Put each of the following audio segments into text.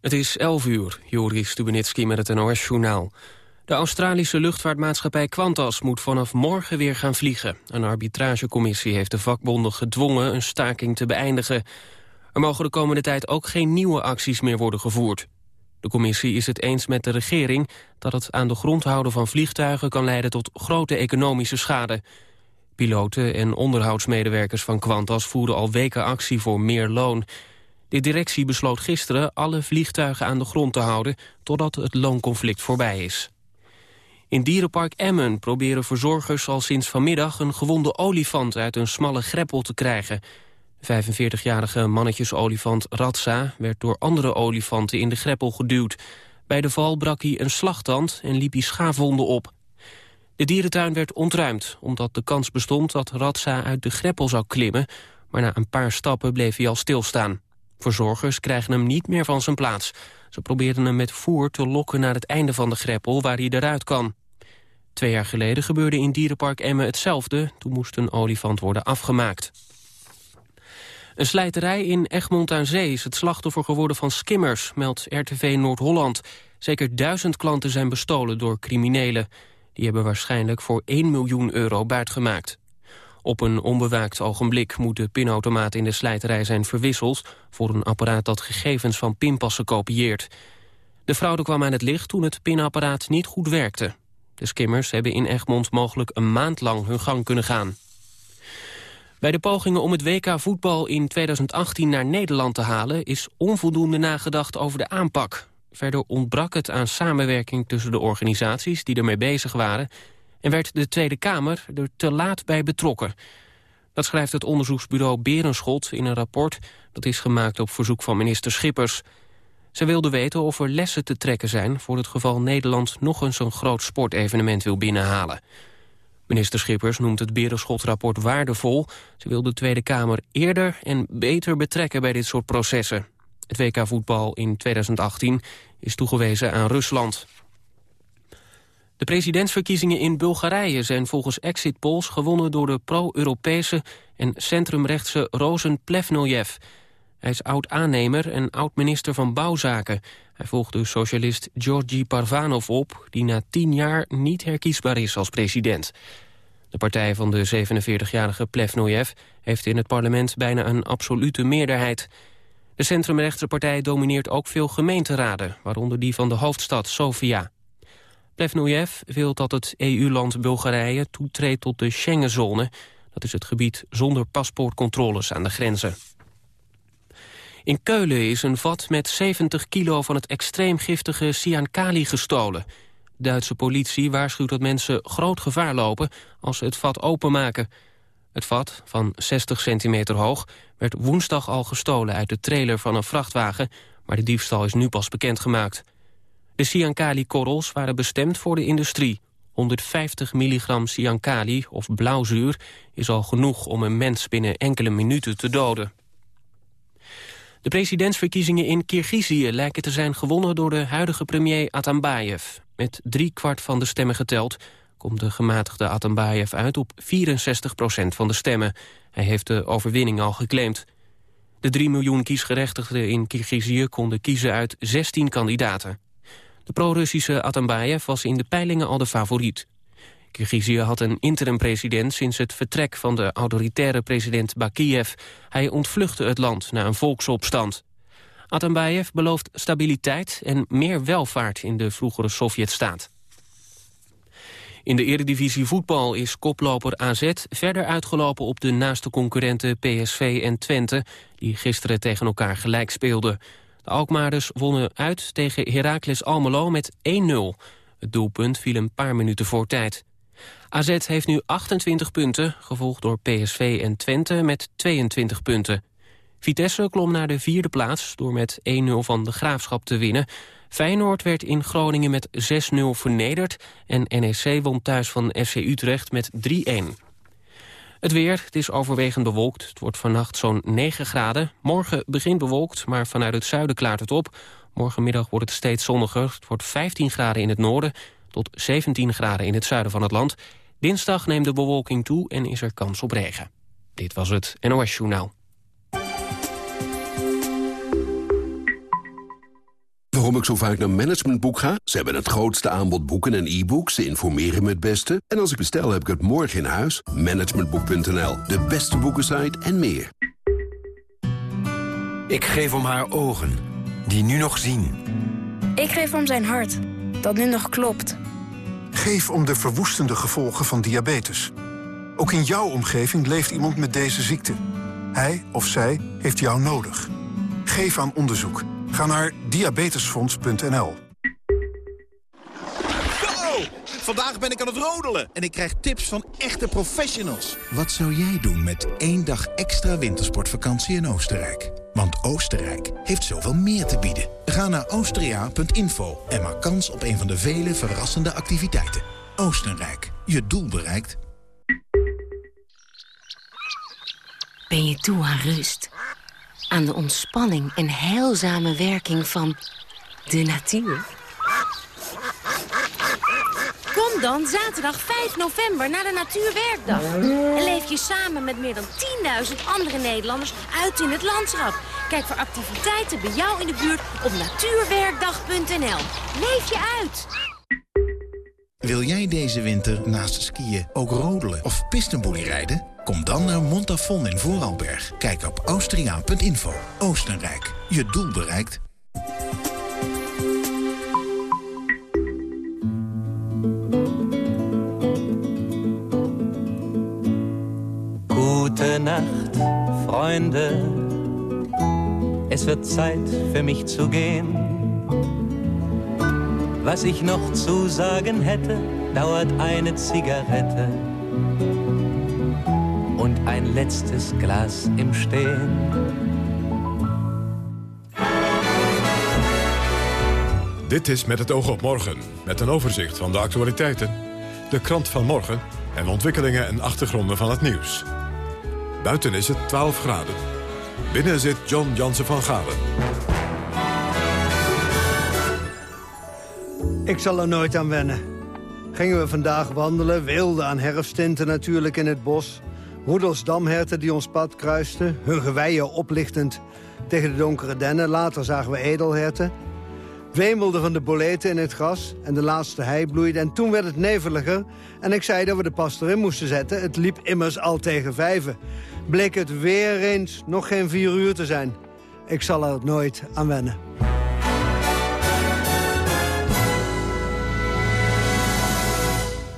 Het is 11 uur, Joris Stubenitski met het NOS-journaal. De Australische luchtvaartmaatschappij Qantas moet vanaf morgen weer gaan vliegen. Een arbitragecommissie heeft de vakbonden gedwongen een staking te beëindigen. Er mogen de komende tijd ook geen nieuwe acties meer worden gevoerd. De commissie is het eens met de regering dat het aan de grond houden van vliegtuigen kan leiden tot grote economische schade. Piloten en onderhoudsmedewerkers van Qantas voeren al weken actie voor meer loon. De directie besloot gisteren alle vliegtuigen aan de grond te houden... totdat het loonconflict voorbij is. In dierenpark Emmen proberen verzorgers al sinds vanmiddag... een gewonde olifant uit een smalle greppel te krijgen. De 45-jarige mannetjesolifant Ratsa werd door andere olifanten in de greppel geduwd. Bij de val brak hij een slagtand en liep hij schaafwonden op. De dierentuin werd ontruimd, omdat de kans bestond dat Ratsa uit de greppel zou klimmen... maar na een paar stappen bleef hij al stilstaan. Verzorgers krijgen hem niet meer van zijn plaats. Ze probeerden hem met voer te lokken naar het einde van de greppel waar hij eruit kan. Twee jaar geleden gebeurde in Dierenpark Emmen hetzelfde. Toen moest een olifant worden afgemaakt. Een slijterij in Egmond aan Zee is het slachtoffer geworden van skimmers, meldt RTV Noord-Holland. Zeker duizend klanten zijn bestolen door criminelen. Die hebben waarschijnlijk voor 1 miljoen euro buitgemaakt. Op een onbewaakt ogenblik moet de pinautomaat in de slijterij zijn verwisseld... voor een apparaat dat gegevens van pinpassen kopieert. De fraude kwam aan het licht toen het pinapparaat niet goed werkte. De skimmers hebben in Egmond mogelijk een maand lang hun gang kunnen gaan. Bij de pogingen om het WK voetbal in 2018 naar Nederland te halen... is onvoldoende nagedacht over de aanpak. Verder ontbrak het aan samenwerking tussen de organisaties die ermee bezig waren en werd de Tweede Kamer er te laat bij betrokken. Dat schrijft het onderzoeksbureau Berenschot in een rapport... dat is gemaakt op verzoek van minister Schippers. Ze wilde weten of er lessen te trekken zijn... voor het geval Nederland nog eens een groot sportevenement wil binnenhalen. Minister Schippers noemt het Berenschot-rapport waardevol. Ze wil de Tweede Kamer eerder en beter betrekken bij dit soort processen. Het WK-voetbal in 2018 is toegewezen aan Rusland. De presidentsverkiezingen in Bulgarije zijn volgens exit polls gewonnen door de pro-Europese en centrumrechtse Rozen Plevnojev. Hij is oud-aannemer en oud-minister van Bouwzaken. Hij volgde socialist Georgi Parvanov op, die na tien jaar niet herkiesbaar is als president. De partij van de 47-jarige Plevnojev heeft in het parlement bijna een absolute meerderheid. De centrumrechtse partij domineert ook veel gemeenteraden, waaronder die van de hoofdstad Sofia. Plevnojev wil dat het EU-land Bulgarije toetreedt tot de Schengenzone. Dat is het gebied zonder paspoortcontroles aan de grenzen. In Keulen is een vat met 70 kilo van het extreem giftige cyankali gestolen. Duitse politie waarschuwt dat mensen groot gevaar lopen als ze het vat openmaken. Het vat, van 60 centimeter hoog, werd woensdag al gestolen uit de trailer van een vrachtwagen, maar de diefstal is nu pas bekendgemaakt. De cyankali-korrels waren bestemd voor de industrie. 150 milligram cyankali, of blauwzuur, is al genoeg om een mens binnen enkele minuten te doden. De presidentsverkiezingen in Kirgizië lijken te zijn gewonnen door de huidige premier Atambayev. Met drie kwart van de stemmen geteld komt de gematigde Atambayev uit op 64 procent van de stemmen. Hij heeft de overwinning al geclaimd. De 3 miljoen kiesgerechtigden in Kirgizië konden kiezen uit 16 kandidaten. De pro-Russische Atambayev was in de peilingen al de favoriet. Kirgizië had een interim-president sinds het vertrek van de autoritaire president Bakiev. Hij ontvluchtte het land na een volksopstand. Atambayev belooft stabiliteit en meer welvaart in de vroegere Sovjetstaat. In de eredivisie voetbal is koploper AZ verder uitgelopen op de naaste concurrenten PSV en Twente, die gisteren tegen elkaar gelijk speelden. De Alkmaarders wonnen uit tegen Heracles Almelo met 1-0. Het doelpunt viel een paar minuten voor tijd. AZ heeft nu 28 punten, gevolgd door PSV en Twente met 22 punten. Vitesse klom naar de vierde plaats door met 1-0 van de Graafschap te winnen. Feyenoord werd in Groningen met 6-0 vernederd... en NEC won thuis van FC Utrecht met 3-1. Het weer, het is overwegend bewolkt. Het wordt vannacht zo'n 9 graden. Morgen begint bewolkt, maar vanuit het zuiden klaart het op. Morgenmiddag wordt het steeds zonniger. Het wordt 15 graden in het noorden tot 17 graden in het zuiden van het land. Dinsdag neemt de bewolking toe en is er kans op regen. Dit was het NOS Journaal. Waarom ik zo vaak naar Managementboek ga? Ze hebben het grootste aanbod boeken en e-books. Ze informeren me het beste. En als ik bestel, heb ik het morgen in huis. Managementboek.nl, de beste boekensite en meer. Ik geef om haar ogen, die nu nog zien. Ik geef om zijn hart, dat nu nog klopt. Geef om de verwoestende gevolgen van diabetes. Ook in jouw omgeving leeft iemand met deze ziekte. Hij of zij heeft jou nodig. Geef aan onderzoek. Ga naar diabetesfonds.nl. Vandaag ben ik aan het rodelen en ik krijg tips van echte professionals. Wat zou jij doen met één dag extra wintersportvakantie in Oostenrijk? Want Oostenrijk heeft zoveel meer te bieden. Ga naar austria.info en maak kans op een van de vele verrassende activiteiten. Oostenrijk, je doel bereikt. Ben je toe aan rust? Aan de ontspanning en heilzame werking van de natuur? Kom dan zaterdag 5 november naar de Natuurwerkdag. En leef je samen met meer dan 10.000 andere Nederlanders uit in het landschap. Kijk voor activiteiten bij jou in de buurt op natuurwerkdag.nl. Leef je uit! Wil jij deze winter naast skiën ook rodelen of pistenboelie rijden? Kom dan naar Montafon in Vooralberg. Kijk op austriaan.info. Oostenrijk, je doel bereikt. Gute Nacht, Freunde. Es wird Zeit für mich zu gehen. Was ich noch zu sagen hätte, dauert eine Zigarette und ein letztes Glas im Stehen. Dit is Met het oog op morgen, met een overzicht van de actualiteiten, de krant van morgen en ontwikkelingen en achtergronden van het nieuws. Buiten is het 12 graden. Binnen zit John Jansen van Galen. Ik zal er nooit aan wennen. Gingen we vandaag wandelen, wilde aan herfstinten natuurlijk in het bos. Roedelsdamherten die ons pad kruisten, hun geweien oplichtend tegen de donkere dennen. Later zagen we edelherten. Wemelden van de boleten in het gras en de laatste hei bloeide. En toen werd het neveliger en ik zei dat we de pas erin moesten zetten. Het liep immers al tegen vijven. Bleek het weer eens nog geen vier uur te zijn. Ik zal er nooit aan wennen.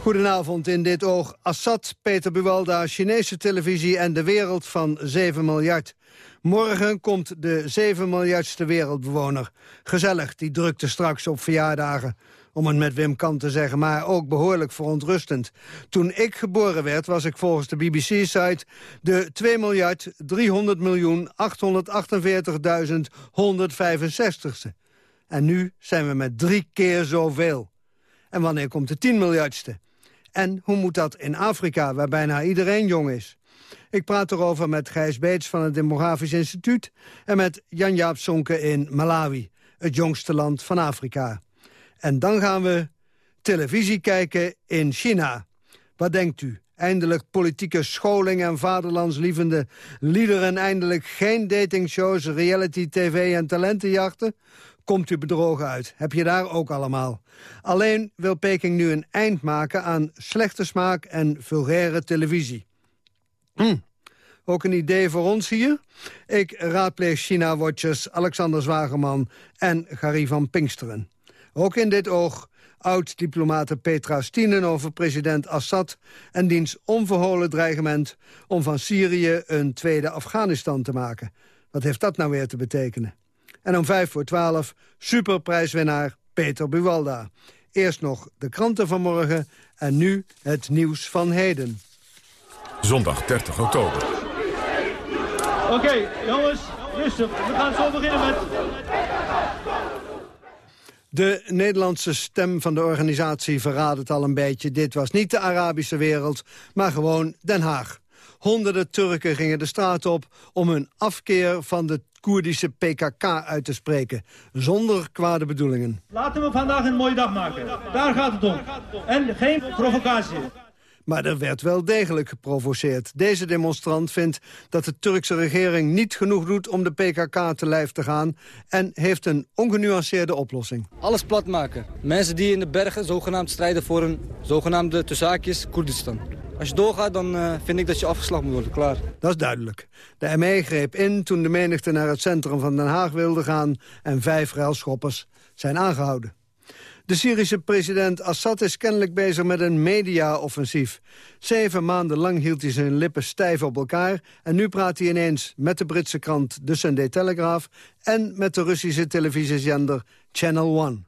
Goedenavond in dit oog. Assad, Peter Buwalda, Chinese televisie en de wereld van 7 miljard. Morgen komt de 7 miljardste wereldbewoner. Gezellig, die drukte straks op verjaardagen. Om het met Wim Kant te zeggen, maar ook behoorlijk verontrustend. Toen ik geboren werd, was ik volgens de BBC-site... de 2 miljard 300 miljoen 848.165ste. En nu zijn we met drie keer zoveel. En wanneer komt de 10 miljardste? En hoe moet dat in Afrika, waar bijna iedereen jong is? Ik praat erover met Gijs Beets van het Demografisch Instituut... en met Jan-Jaap Sonke in Malawi, het jongste land van Afrika. En dan gaan we televisie kijken in China. Wat denkt u? Eindelijk politieke scholing en vaderlandslievende liederen... eindelijk geen datingshows, reality-tv en talentenjachten? Komt u bedrogen uit. Heb je daar ook allemaal. Alleen wil Peking nu een eind maken aan slechte smaak en vulgaire televisie. Hm. Ook een idee voor ons hier? Ik raadpleeg China-watchers Alexander Zwageman en Gary van Pinksteren. Ook in dit oog oud-diplomate Petra Stienen over president Assad... en diens onverholen dreigement om van Syrië een tweede Afghanistan te maken. Wat heeft dat nou weer te betekenen? En om vijf voor twaalf superprijswinnaar Peter Buwalda. Eerst nog de kranten van morgen en nu het nieuws van heden. Zondag 30 oktober. Oké, jongens, rustig. We gaan zo beginnen met... De Nederlandse stem van de organisatie verraadt het al een beetje. Dit was niet de Arabische wereld, maar gewoon Den Haag. Honderden Turken gingen de straat op om hun afkeer van de Koerdische PKK uit te spreken. Zonder kwade bedoelingen. Laten we vandaag een mooie dag maken. Daar gaat het om. En geen provocatie. Maar er werd wel degelijk geprovoceerd. Deze demonstrant vindt dat de Turkse regering niet genoeg doet om de PKK te lijf te gaan... en heeft een ongenuanceerde oplossing. Alles plat maken. Mensen die in de bergen zogenaamd strijden voor een zogenaamde tussaakjes Koerdistan. Als je doorgaat, dan uh, vind ik dat je afgeslacht moet worden, klaar. Dat is duidelijk. De ME greep in toen de menigte naar het centrum van Den Haag wilde gaan... en vijf ruilschoppers zijn aangehouden. De Syrische president Assad is kennelijk bezig met een media-offensief. Zeven maanden lang hield hij zijn lippen stijf op elkaar... en nu praat hij ineens met de Britse krant The Sunday Telegraph... en met de Russische televisiezender Channel One.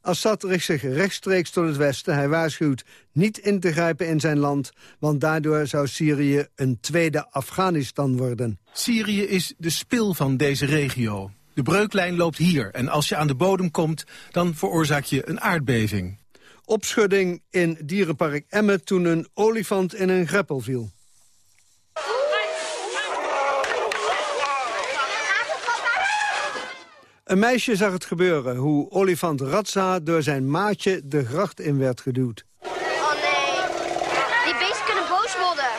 Assad richt zich rechtstreeks tot het Westen. Hij waarschuwt niet in te grijpen in zijn land... want daardoor zou Syrië een tweede Afghanistan worden. Syrië is de spil van deze regio. De breuklijn loopt hier en als je aan de bodem komt... dan veroorzaak je een aardbeving. Opschudding in dierenpark Emmen toen een olifant in een greppel viel. Een meisje zag het gebeuren, hoe olifant Ratsa door zijn maatje de gracht in werd geduwd. Oh nee, die beesten kunnen boos worden.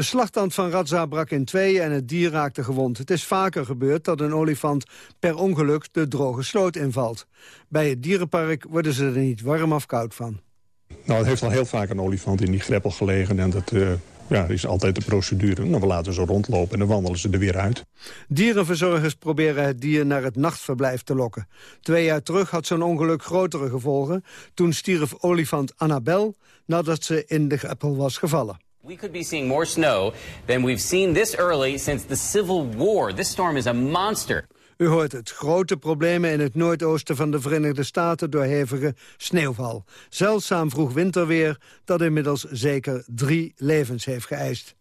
De slagtand van Ratsa brak in tweeën en het dier raakte gewond. Het is vaker gebeurd dat een olifant per ongeluk de droge sloot invalt. Bij het dierenpark worden ze er niet warm of koud van. Nou, het heeft al heel vaak een olifant in die greppel gelegen en dat... Uh ja, is altijd de procedure. Nou, we laten ze rondlopen en dan wandelen ze er weer uit. Dierenverzorgers proberen het dier naar het nachtverblijf te lokken. Twee jaar terug had zo'n ongeluk grotere gevolgen. Toen stierf olifant Annabel nadat ze in de greppel was gevallen. We could be seeing more snow than we've seen this early since the Civil War. This storm is a monster. U hoort het. Grote problemen in het noordoosten van de Verenigde Staten door hevige sneeuwval. Zeldzaam vroeg winterweer dat inmiddels zeker drie levens heeft geëist.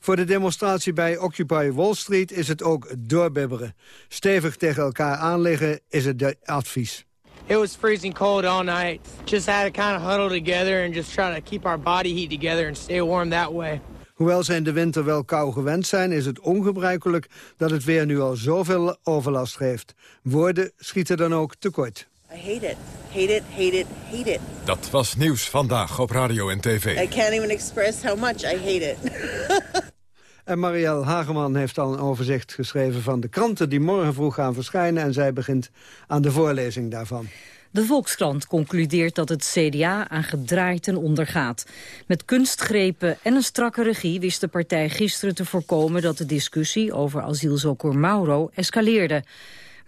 Voor de demonstratie bij Occupy Wall Street is het ook doorbibberen. Stevig tegen elkaar aanliggen is het advies. It was freezing cold all night. Just had to kind of huddle together and just try to keep our body heat together and stay warm that way. Hoewel ze in de winter wel kou gewend zijn... is het ongebruikelijk dat het weer nu al zoveel overlast geeft. Woorden schieten dan ook tekort. I hate it. Hate it, hate it, hate it. Dat was nieuws vandaag op radio en tv. I can't even express how much I hate it. en Marielle Hageman heeft al een overzicht geschreven van de kranten... die morgen vroeg gaan verschijnen en zij begint aan de voorlezing daarvan. De Volkskrant concludeert dat het CDA aan gedraaid ten onder gaat. Met kunstgrepen en een strakke regie wist de partij gisteren te voorkomen... dat de discussie over asielzoeker Mauro escaleerde.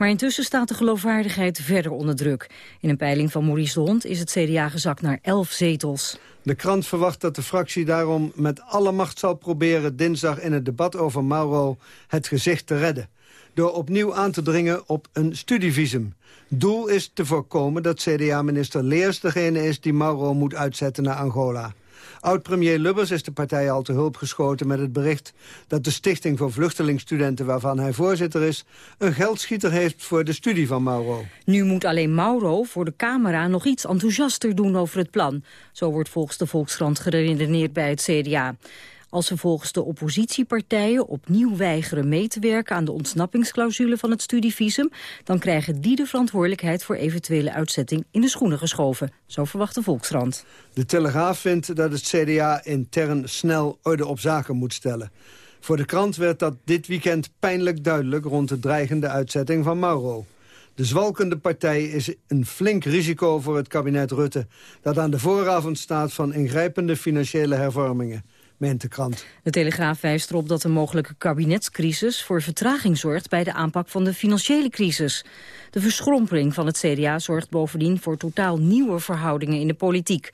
Maar intussen staat de geloofwaardigheid verder onder druk. In een peiling van Maurice de Hond is het CDA gezakt naar elf zetels. De krant verwacht dat de fractie daarom met alle macht zal proberen... dinsdag in het debat over Mauro het gezicht te redden door opnieuw aan te dringen op een studievisum. Doel is te voorkomen dat CDA-minister Leers degene is die Mauro moet uitzetten naar Angola. Oud-premier Lubbers is de partij al te hulp geschoten met het bericht dat de Stichting voor Vluchtelingstudenten, waarvan hij voorzitter is, een geldschieter heeft voor de studie van Mauro. Nu moet alleen Mauro voor de camera nog iets enthousiaster doen over het plan. Zo wordt volgens de Volkskrant geredeneerd bij het CDA. Als ze volgens de oppositiepartijen opnieuw weigeren mee te werken aan de ontsnappingsclausule van het studievisum, dan krijgen die de verantwoordelijkheid voor eventuele uitzetting in de schoenen geschoven. Zo verwacht de Volkskrant. De Telegraaf vindt dat het CDA intern snel orde op zaken moet stellen. Voor de krant werd dat dit weekend pijnlijk duidelijk rond de dreigende uitzetting van Mauro. De zwalkende partij is een flink risico voor het kabinet Rutte... dat aan de vooravond staat van ingrijpende financiële hervormingen meent de krant. De Telegraaf wijst erop dat een mogelijke kabinetscrisis... voor vertraging zorgt bij de aanpak van de financiële crisis. De verschrompering van het CDA zorgt bovendien voor totaal nieuwe verhoudingen in de politiek.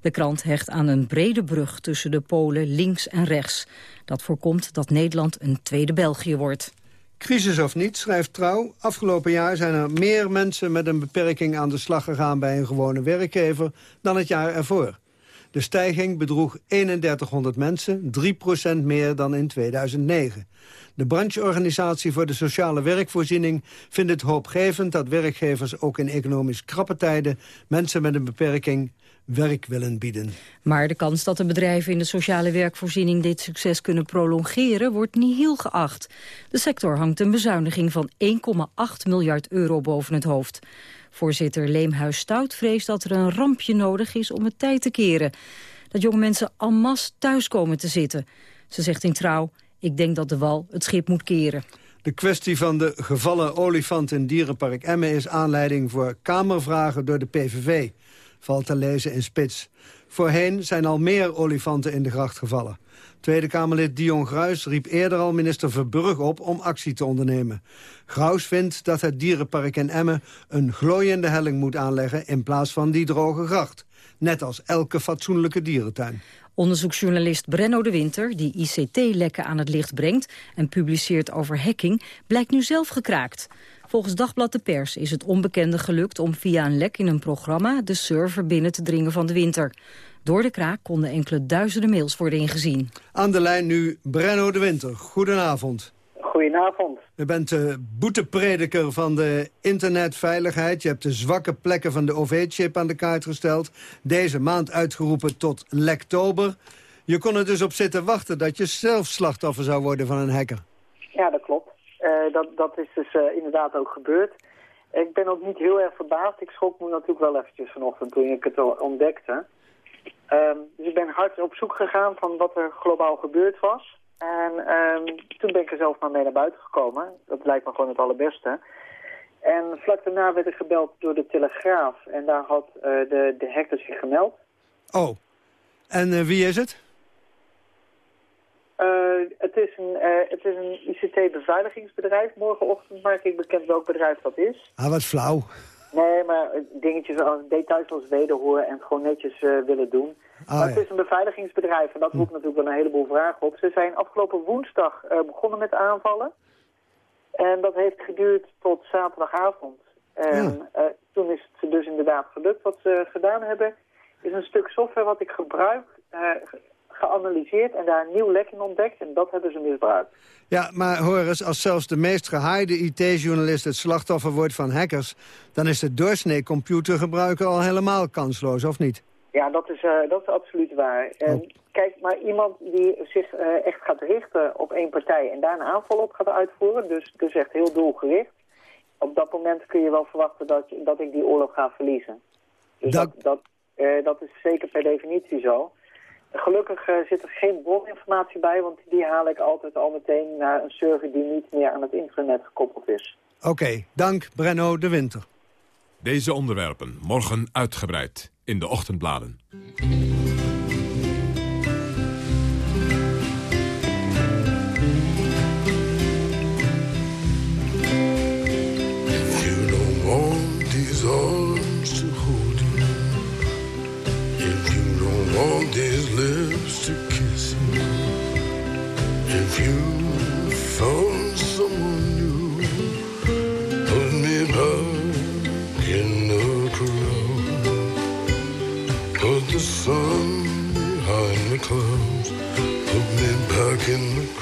De krant hecht aan een brede brug tussen de polen links en rechts. Dat voorkomt dat Nederland een tweede België wordt. Crisis of niet, schrijft Trouw. Afgelopen jaar zijn er meer mensen met een beperking aan de slag gegaan bij een gewone werkgever dan het jaar ervoor. De stijging bedroeg 3100 mensen, 3% meer dan in 2009. De brancheorganisatie voor de sociale werkvoorziening vindt het hoopgevend dat werkgevers ook in economisch krappe tijden mensen met een beperking werk willen bieden. Maar de kans dat de bedrijven in de sociale werkvoorziening dit succes kunnen prolongeren wordt niet heel geacht. De sector hangt een bezuiniging van 1,8 miljard euro boven het hoofd. Voorzitter Leemhuis Stout vreest dat er een rampje nodig is om het tijd te keren. Dat jonge mensen en masse thuis komen te zitten. Ze zegt in Trouw, ik denk dat de wal het schip moet keren. De kwestie van de gevallen olifant in dierenpark Emmen... is aanleiding voor kamervragen door de PVV. Valt te lezen in Spits. Voorheen zijn al meer olifanten in de gracht gevallen. Tweede Kamerlid Dion Gruis riep eerder al minister Verburg op om actie te ondernemen. Gruis vindt dat het dierenpark in Emmen een glooiende helling moet aanleggen in plaats van die droge gracht. Net als elke fatsoenlijke dierentuin. Onderzoeksjournalist Brenno de Winter, die ICT-lekken aan het licht brengt... en publiceert over hacking, blijkt nu zelf gekraakt. Volgens Dagblad de Pers is het onbekende gelukt om via een lek in een programma... de server binnen te dringen van de Winter. Door de kraak konden enkele duizenden mails worden ingezien. Aan de lijn nu Brenno de Winter. Goedenavond. Goedenavond. U bent de boeteprediker van de internetveiligheid. Je hebt de zwakke plekken van de OV-chip aan de kaart gesteld. Deze maand uitgeroepen tot lektober. Je kon er dus op zitten wachten dat je zelf slachtoffer zou worden van een hacker. Ja, dat klopt. Uh, dat, dat is dus uh, inderdaad ook gebeurd. Ik ben ook niet heel erg verbaasd. Ik schrok me natuurlijk wel eventjes vanochtend toen ik het ontdekte. Um, dus ik ben hard op zoek gegaan van wat er globaal gebeurd was. En um, toen ben ik er zelf maar mee naar buiten gekomen. Dat lijkt me gewoon het allerbeste. En vlak daarna werd ik gebeld door de Telegraaf. En daar had uh, de, de hacker zich gemeld. Oh, en wie is het? Uh, het is een, het is een ICT-beveiligingsbedrijf. Morgenochtend maak ik bekend welk bedrijf dat is. Ah, wat flauw. Nee, maar dingetjes als details als wederhoren en gewoon netjes willen doen. Ah, maar het is een beveiligingsbedrijf en dat roept natuurlijk wel een heleboel vragen op. Ze zijn afgelopen woensdag uh, begonnen met aanvallen. En dat heeft geduurd tot zaterdagavond. En ja. uh, toen is het dus inderdaad gelukt. Wat ze gedaan hebben, is een stuk software wat ik gebruik, geanalyseerd en daar een nieuw lek in ontdekt. En dat hebben ze misbruikt. Ja, maar hoor eens, als zelfs de meest gehaaide IT-journalist het slachtoffer wordt van hackers... dan is de doorsnee computergebruiker al helemaal kansloos, of niet? Ja, dat is, uh, dat is absoluut waar. Uh, kijk, maar iemand die zich uh, echt gaat richten op één partij en daar een aanval op gaat uitvoeren, dus, dus echt heel doelgericht, op dat moment kun je wel verwachten dat, dat ik die oorlog ga verliezen. Dus dat, dat, dat is zeker per definitie zo. Gelukkig zit er geen broninformatie bij, want die haal ik altijd al meteen naar een server die niet meer aan het internet gekoppeld is. Oké, okay, dank Brenno de Winter. Deze onderwerpen morgen uitgebreid in de ochtendbladen.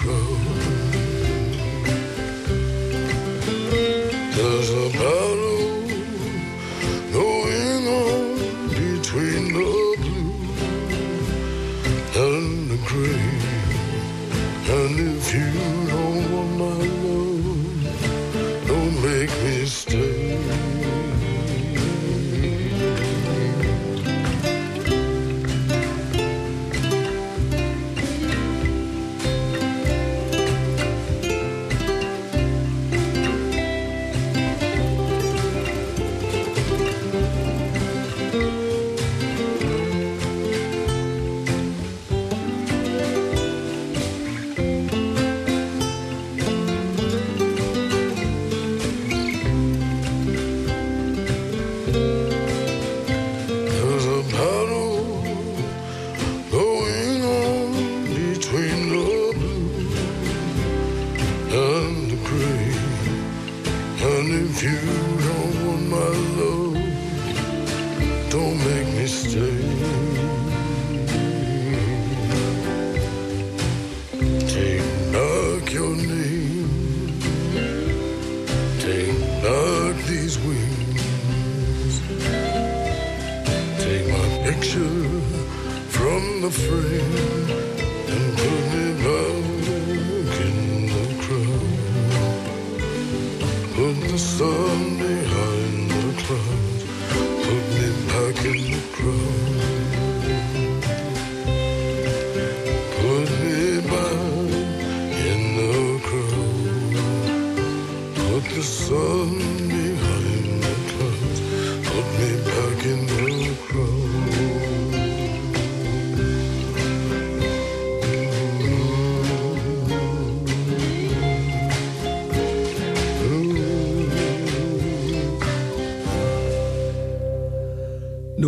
In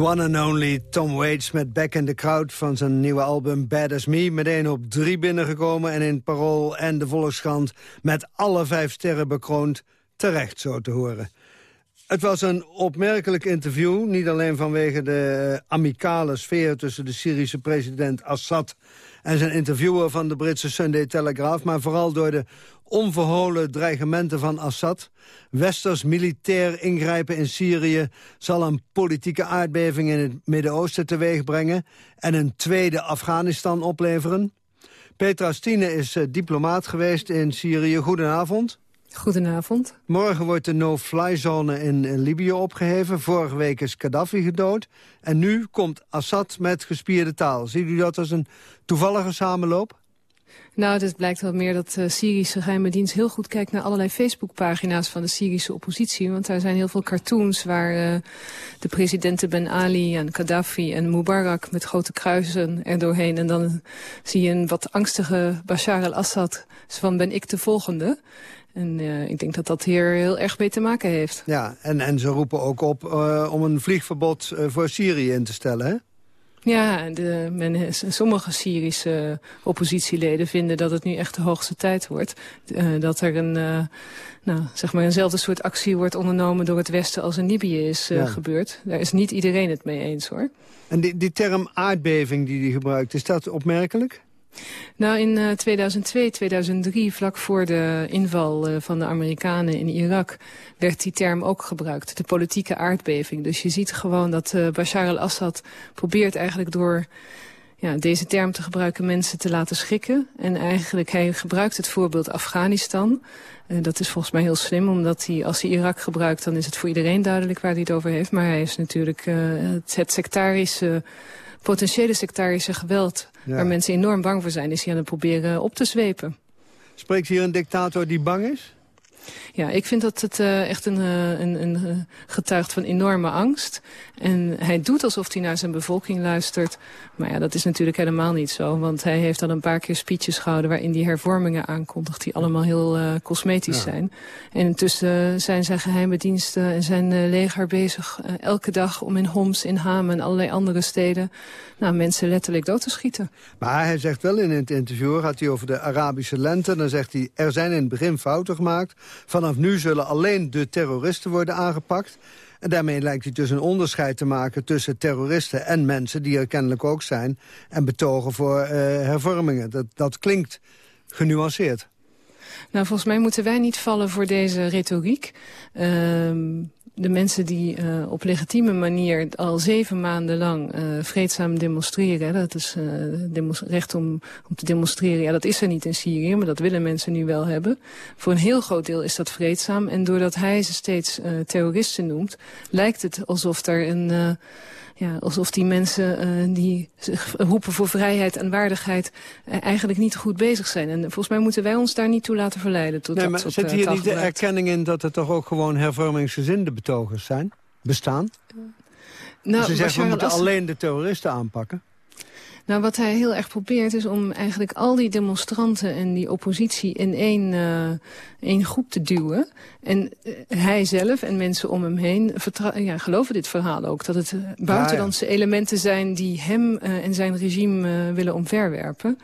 one and only Tom Waits met Back in the Crowd van zijn nieuwe album Bad As Me. Meteen op drie binnengekomen en in Parool en de Volkskrant met alle vijf sterren bekroond. Terecht zo te horen. Het was een opmerkelijk interview, niet alleen vanwege de amicale sfeer tussen de Syrische president Assad en zijn interviewer van de Britse Sunday Telegraph, maar vooral door de onverholen dreigementen van Assad. Westers militair ingrijpen in Syrië zal een politieke aardbeving in het Midden-Oosten teweeg brengen en een tweede Afghanistan opleveren. Petra Stine is eh, diplomaat geweest in Syrië. Goedenavond. Goedenavond. Morgen wordt de no-fly-zone in, in Libië opgeheven. Vorige week is Gaddafi gedood. En nu komt Assad met gespierde taal. Ziet u dat als een toevallige samenloop? Nou, het blijkt wel meer dat de Syrische geheime dienst heel goed kijkt naar allerlei Facebookpagina's van de Syrische oppositie. Want daar zijn heel veel cartoons waar uh, de presidenten Ben Ali en Gaddafi en Mubarak met grote kruisen er doorheen. En dan zie je een wat angstige Bashar al-Assad van ben ik de volgende. En uh, ik denk dat dat hier heel erg mee te maken heeft. Ja, en, en ze roepen ook op uh, om een vliegverbod uh, voor Syrië in te stellen, hè? Ja, de, men, sommige Syrische oppositieleden vinden dat het nu echt de hoogste tijd wordt. Dat er een, nou, zeg maar eenzelfde soort actie wordt ondernomen door het Westen als in Libië is ja. gebeurd. Daar is niet iedereen het mee eens hoor. En die, die term aardbeving die hij gebruikt, is dat opmerkelijk? Nou, in uh, 2002, 2003, vlak voor de inval uh, van de Amerikanen in Irak... werd die term ook gebruikt, de politieke aardbeving. Dus je ziet gewoon dat uh, Bashar al-Assad probeert eigenlijk door ja, deze term te gebruiken mensen te laten schrikken. En eigenlijk, hij gebruikt het voorbeeld Afghanistan. Dat is volgens mij heel slim, omdat hij, als hij Irak gebruikt... dan is het voor iedereen duidelijk waar hij het over heeft. Maar hij is natuurlijk het, het sectarische potentiële sectarische geweld... Ja. waar mensen enorm bang voor zijn, is hij aan het proberen op te zwepen. Spreekt hier een dictator die bang is? Ja, ik vind dat het uh, echt een, uh, een, een getuigt van enorme angst. En hij doet alsof hij naar zijn bevolking luistert. Maar ja, dat is natuurlijk helemaal niet zo. Want hij heeft al een paar keer speeches gehouden... waarin die hervormingen aankondigt... die allemaal heel uh, cosmetisch ja. zijn. En intussen zijn zijn geheime diensten en zijn leger bezig... elke dag om in Homs, in Hamen en allerlei andere steden... Nou, mensen letterlijk dood te schieten. Maar hij zegt wel in het interview, gaat hij over de Arabische lente... dan zegt hij, er zijn in het begin fouten gemaakt... Vanaf nu zullen alleen de terroristen worden aangepakt. En daarmee lijkt hij dus een onderscheid te maken tussen terroristen en mensen... die er kennelijk ook zijn, en betogen voor uh, hervormingen. Dat, dat klinkt genuanceerd. Nou, volgens mij moeten wij niet vallen voor deze retoriek. Uh, de mensen die uh, op legitieme manier al zeven maanden lang uh, vreedzaam demonstreren... dat is uh, recht om, om te demonstreren, ja, dat is er niet in Syrië... maar dat willen mensen nu wel hebben. Voor een heel groot deel is dat vreedzaam. En doordat hij ze steeds terroristen noemt... lijkt het alsof er een ja, alsof die mensen uh, die roepen voor vrijheid en waardigheid uh, eigenlijk niet goed bezig zijn. En volgens mij moeten wij ons daar niet toe laten verleiden. Tot nee, dat maar soort, zit uh, hier niet de erkenning in dat het toch ook gewoon hervormingsgezinde betogers zijn? Bestaan? Nou, Ze zeggen, we moeten alleen de terroristen aanpakken. Nou, wat hij heel erg probeert is om eigenlijk al die demonstranten en die oppositie in één, uh, één groep te duwen. En uh, hij zelf en mensen om hem heen ja, geloven dit verhaal ook. Dat het buitenlandse ja, ja. elementen zijn die hem uh, en zijn regime willen omverwerpen.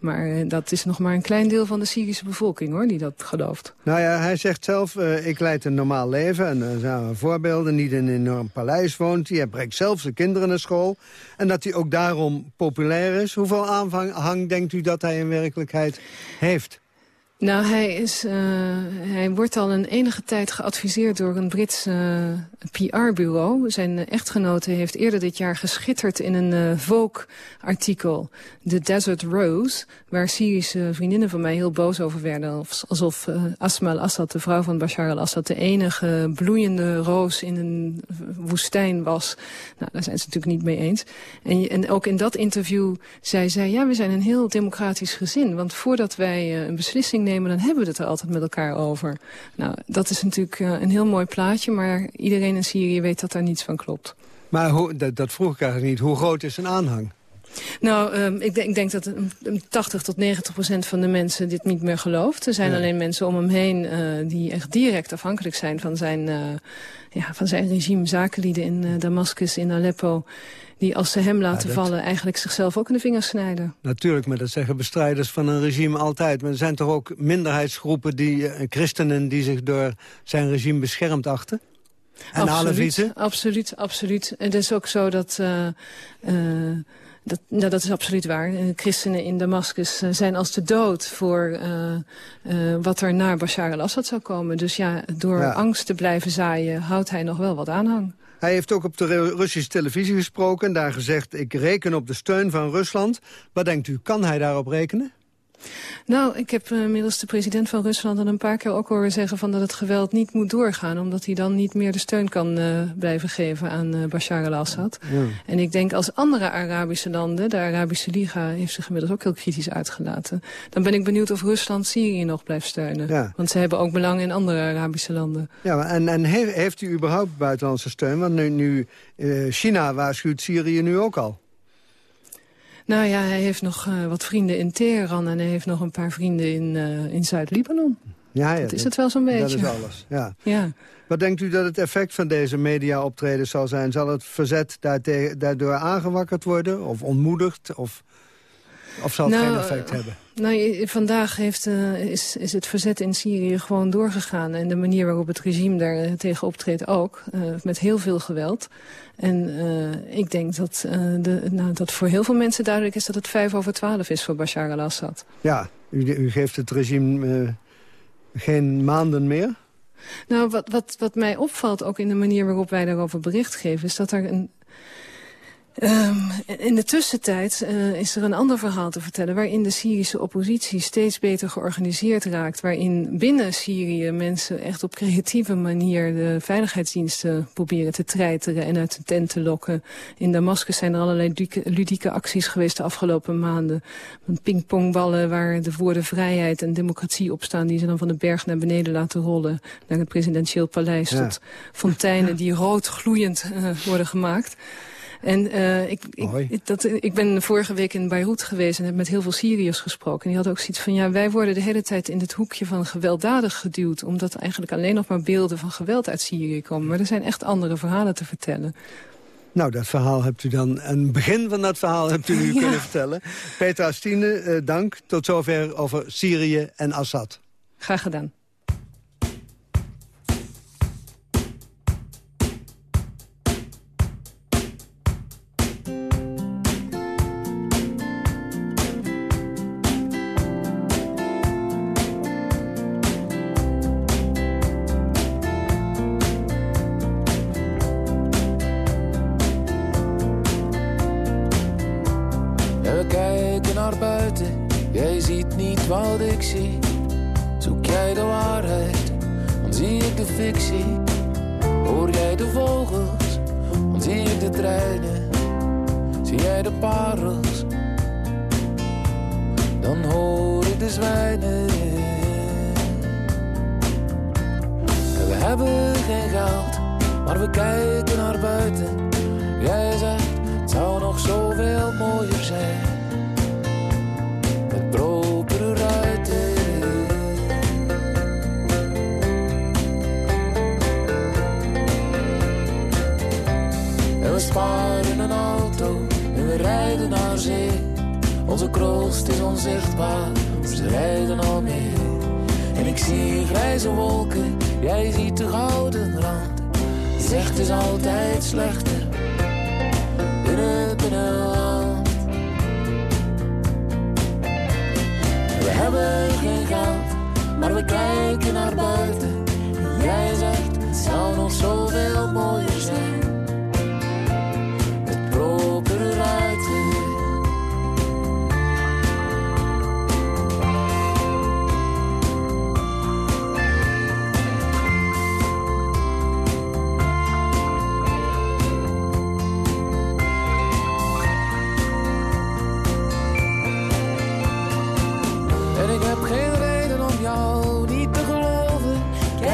Maar dat is nog maar een klein deel van de Syrische bevolking, hoor, die dat gelooft. Nou ja, hij zegt zelf, uh, ik leid een normaal leven. En er uh, zijn voorbeelden, niet in een enorm paleis woont. Hij brengt zelf zijn kinderen naar school. En dat hij ook daarom populair is. Hoeveel aanhang denkt u dat hij in werkelijkheid heeft? Nou, hij, is, uh, hij wordt al een enige tijd geadviseerd door een Brits uh, PR-bureau. Zijn echtgenote heeft eerder dit jaar geschitterd in een uh, Vogue-artikel. The Desert Rose, waar Syrische vriendinnen van mij heel boos over werden. Alsof Asma al-Assad, de vrouw van Bashar al-Assad... de enige bloeiende roos in een woestijn was. Nou, daar zijn ze natuurlijk niet mee eens. En, en ook in dat interview zei zij... ja, we zijn een heel democratisch gezin. Want voordat wij een beslissing nemen, dan hebben we het er altijd met elkaar over. Nou, dat is natuurlijk uh, een heel mooi plaatje, maar iedereen in Syrië weet dat daar niets van klopt. Maar hoe, dat, dat vroeg ik eigenlijk niet. Hoe groot is een aanhang? Nou, um, ik, denk, ik, denk dat 80 tot 90 procent van de mensen dit niet meer gelooft. Er zijn ja. alleen mensen om hem heen uh, die echt direct afhankelijk zijn van zijn, uh, ja, van zijn regime. Zakenlieden in uh, Damascus, in Aleppo die als ze hem laten ja, dat... vallen eigenlijk zichzelf ook in de vingers snijden. Natuurlijk, maar dat zeggen bestrijders van een regime altijd. Maar er zijn toch ook minderheidsgroepen, die, christenen... die zich door zijn regime beschermd achten? En absoluut, absoluut, absoluut. En het is ook zo dat... Uh, uh, dat, nou, dat is absoluut waar. Christenen in Damascus zijn als de dood voor uh, uh, wat er naar Bashar al-Assad zou komen. Dus ja, door ja. angst te blijven zaaien houdt hij nog wel wat aanhang. Hij heeft ook op de Russische televisie gesproken en daar gezegd... ik reken op de steun van Rusland. Wat denkt u, kan hij daarop rekenen? Nou, ik heb uh, middels de president van Rusland al een paar keer ook horen zeggen van dat het geweld niet moet doorgaan. Omdat hij dan niet meer de steun kan uh, blijven geven aan uh, Bashar al-Assad. Ja. En ik denk als andere Arabische landen, de Arabische Liga heeft zich inmiddels ook heel kritisch uitgelaten. Dan ben ik benieuwd of Rusland Syrië nog blijft steunen. Ja. Want ze hebben ook belang in andere Arabische landen. Ja, en, en heeft, heeft u überhaupt buitenlandse steun? Want nu, nu China waarschuwt Syrië nu ook al. Nou ja, hij heeft nog uh, wat vrienden in Teheran en hij heeft nog een paar vrienden in, uh, in Zuid-Libanon. Ja, ja, dat is het wel zo'n beetje. Dat is alles, ja. ja. Wat denkt u dat het effect van deze media-optreden zal zijn? Zal het verzet daardoor aangewakkerd worden of ontmoedigd? Of, of zal het nou, geen effect hebben? Nou, vandaag heeft, uh, is, is het verzet in Syrië gewoon doorgegaan. En de manier waarop het regime daar tegen optreedt ook. Uh, met heel veel geweld. En uh, ik denk dat, de, nou, dat voor heel veel mensen duidelijk is dat het vijf over twaalf is voor Bashar al-Assad. Ja, u, u, geeft het regime geen maanden meer? Nou, wat, wat, wat mij opvalt ook in de manier waarop wij daarover bericht geven... is dat er een Um, in de tussentijd uh, is er een ander verhaal te vertellen... waarin de Syrische oppositie steeds beter georganiseerd raakt. Waarin binnen Syrië mensen echt op creatieve manier... de veiligheidsdiensten proberen te treiteren en uit de tent te lokken. In Damascus zijn er allerlei ludieke, acties geweest de afgelopen maanden. Pingpongballen waar de woorden vrijheid en democratie op staan... die ze dan van de berg naar beneden laten rollen. Naar het presidentieel paleis. Ja. Tot fonteinen die rood gloeiend uh, worden gemaakt. En uh, ik, ik, dat, ik ben vorige week in Beirut geweest en heb met heel veel Syriërs gesproken. En die hadden ook zoiets van, ja, wij worden de hele tijd in het hoekje van gewelddadig geduwd. Omdat eigenlijk alleen nog maar beelden van geweld uit Syrië komen. Maar er zijn echt andere verhalen te vertellen. Nou, dat verhaal hebt u dan, een begin van dat verhaal hebt u nu ja. kunnen vertellen. Peter Astine, uh, dank. Tot zover over Syrië en Assad. Graag gedaan. Hoor jij de vogels, Want zie ik de treinen. Zie jij de parels gekroost is onzichtbaar, ze rijden al mee. En ik zie grijze wolken, jij ziet de gouden rand. Zegt is altijd slechter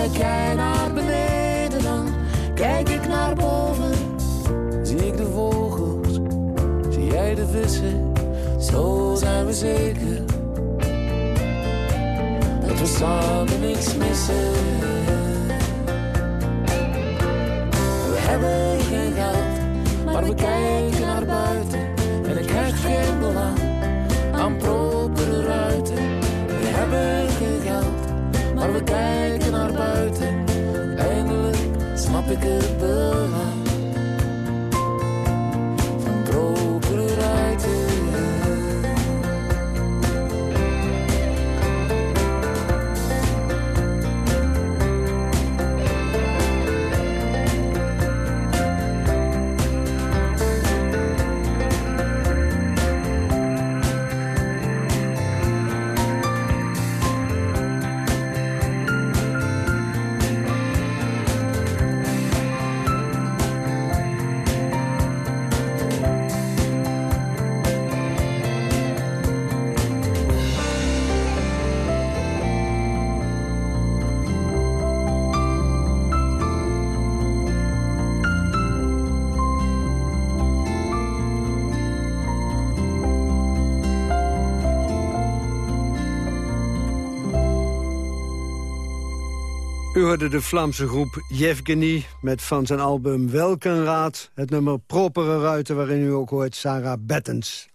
Kijk jij naar beneden, dan kijk ik naar boven. Zie ik de vogels, zie jij de vissen. Zo zijn we zeker dat we samen niks missen. We hebben geen geld, maar we kijken naar buiten. En ik krijg geen belang aan propere ruiten. We hebben geen maar we kijken naar buiten. Eindelijk snap ik het belang U hoorde de Vlaamse groep Yevgeny met van zijn album Welkenraad... het nummer Propere Ruiten, waarin u ook hoort Sarah Bettens.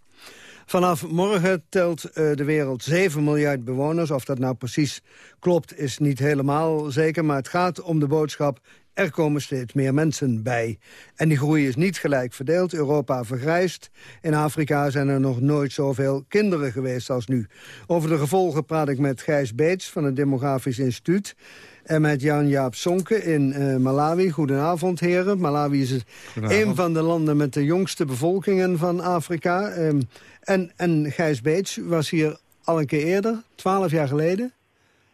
Vanaf morgen telt eh, de wereld 7 miljard bewoners. Of dat nou precies klopt, is niet helemaal zeker. Maar het gaat om de boodschap... er komen steeds meer mensen bij. En die groei is niet gelijk verdeeld. Europa vergrijst. In Afrika zijn er nog nooit zoveel kinderen geweest als nu. Over de gevolgen praat ik met Gijs Beets van het Demografisch Instituut... En met Jan-Jaap Sonke in eh, Malawi. Goedenavond, heren. Malawi is een van de landen met de jongste bevolkingen van Afrika. Ehm, en, en Gijs Beets was hier al een keer eerder, twaalf jaar geleden.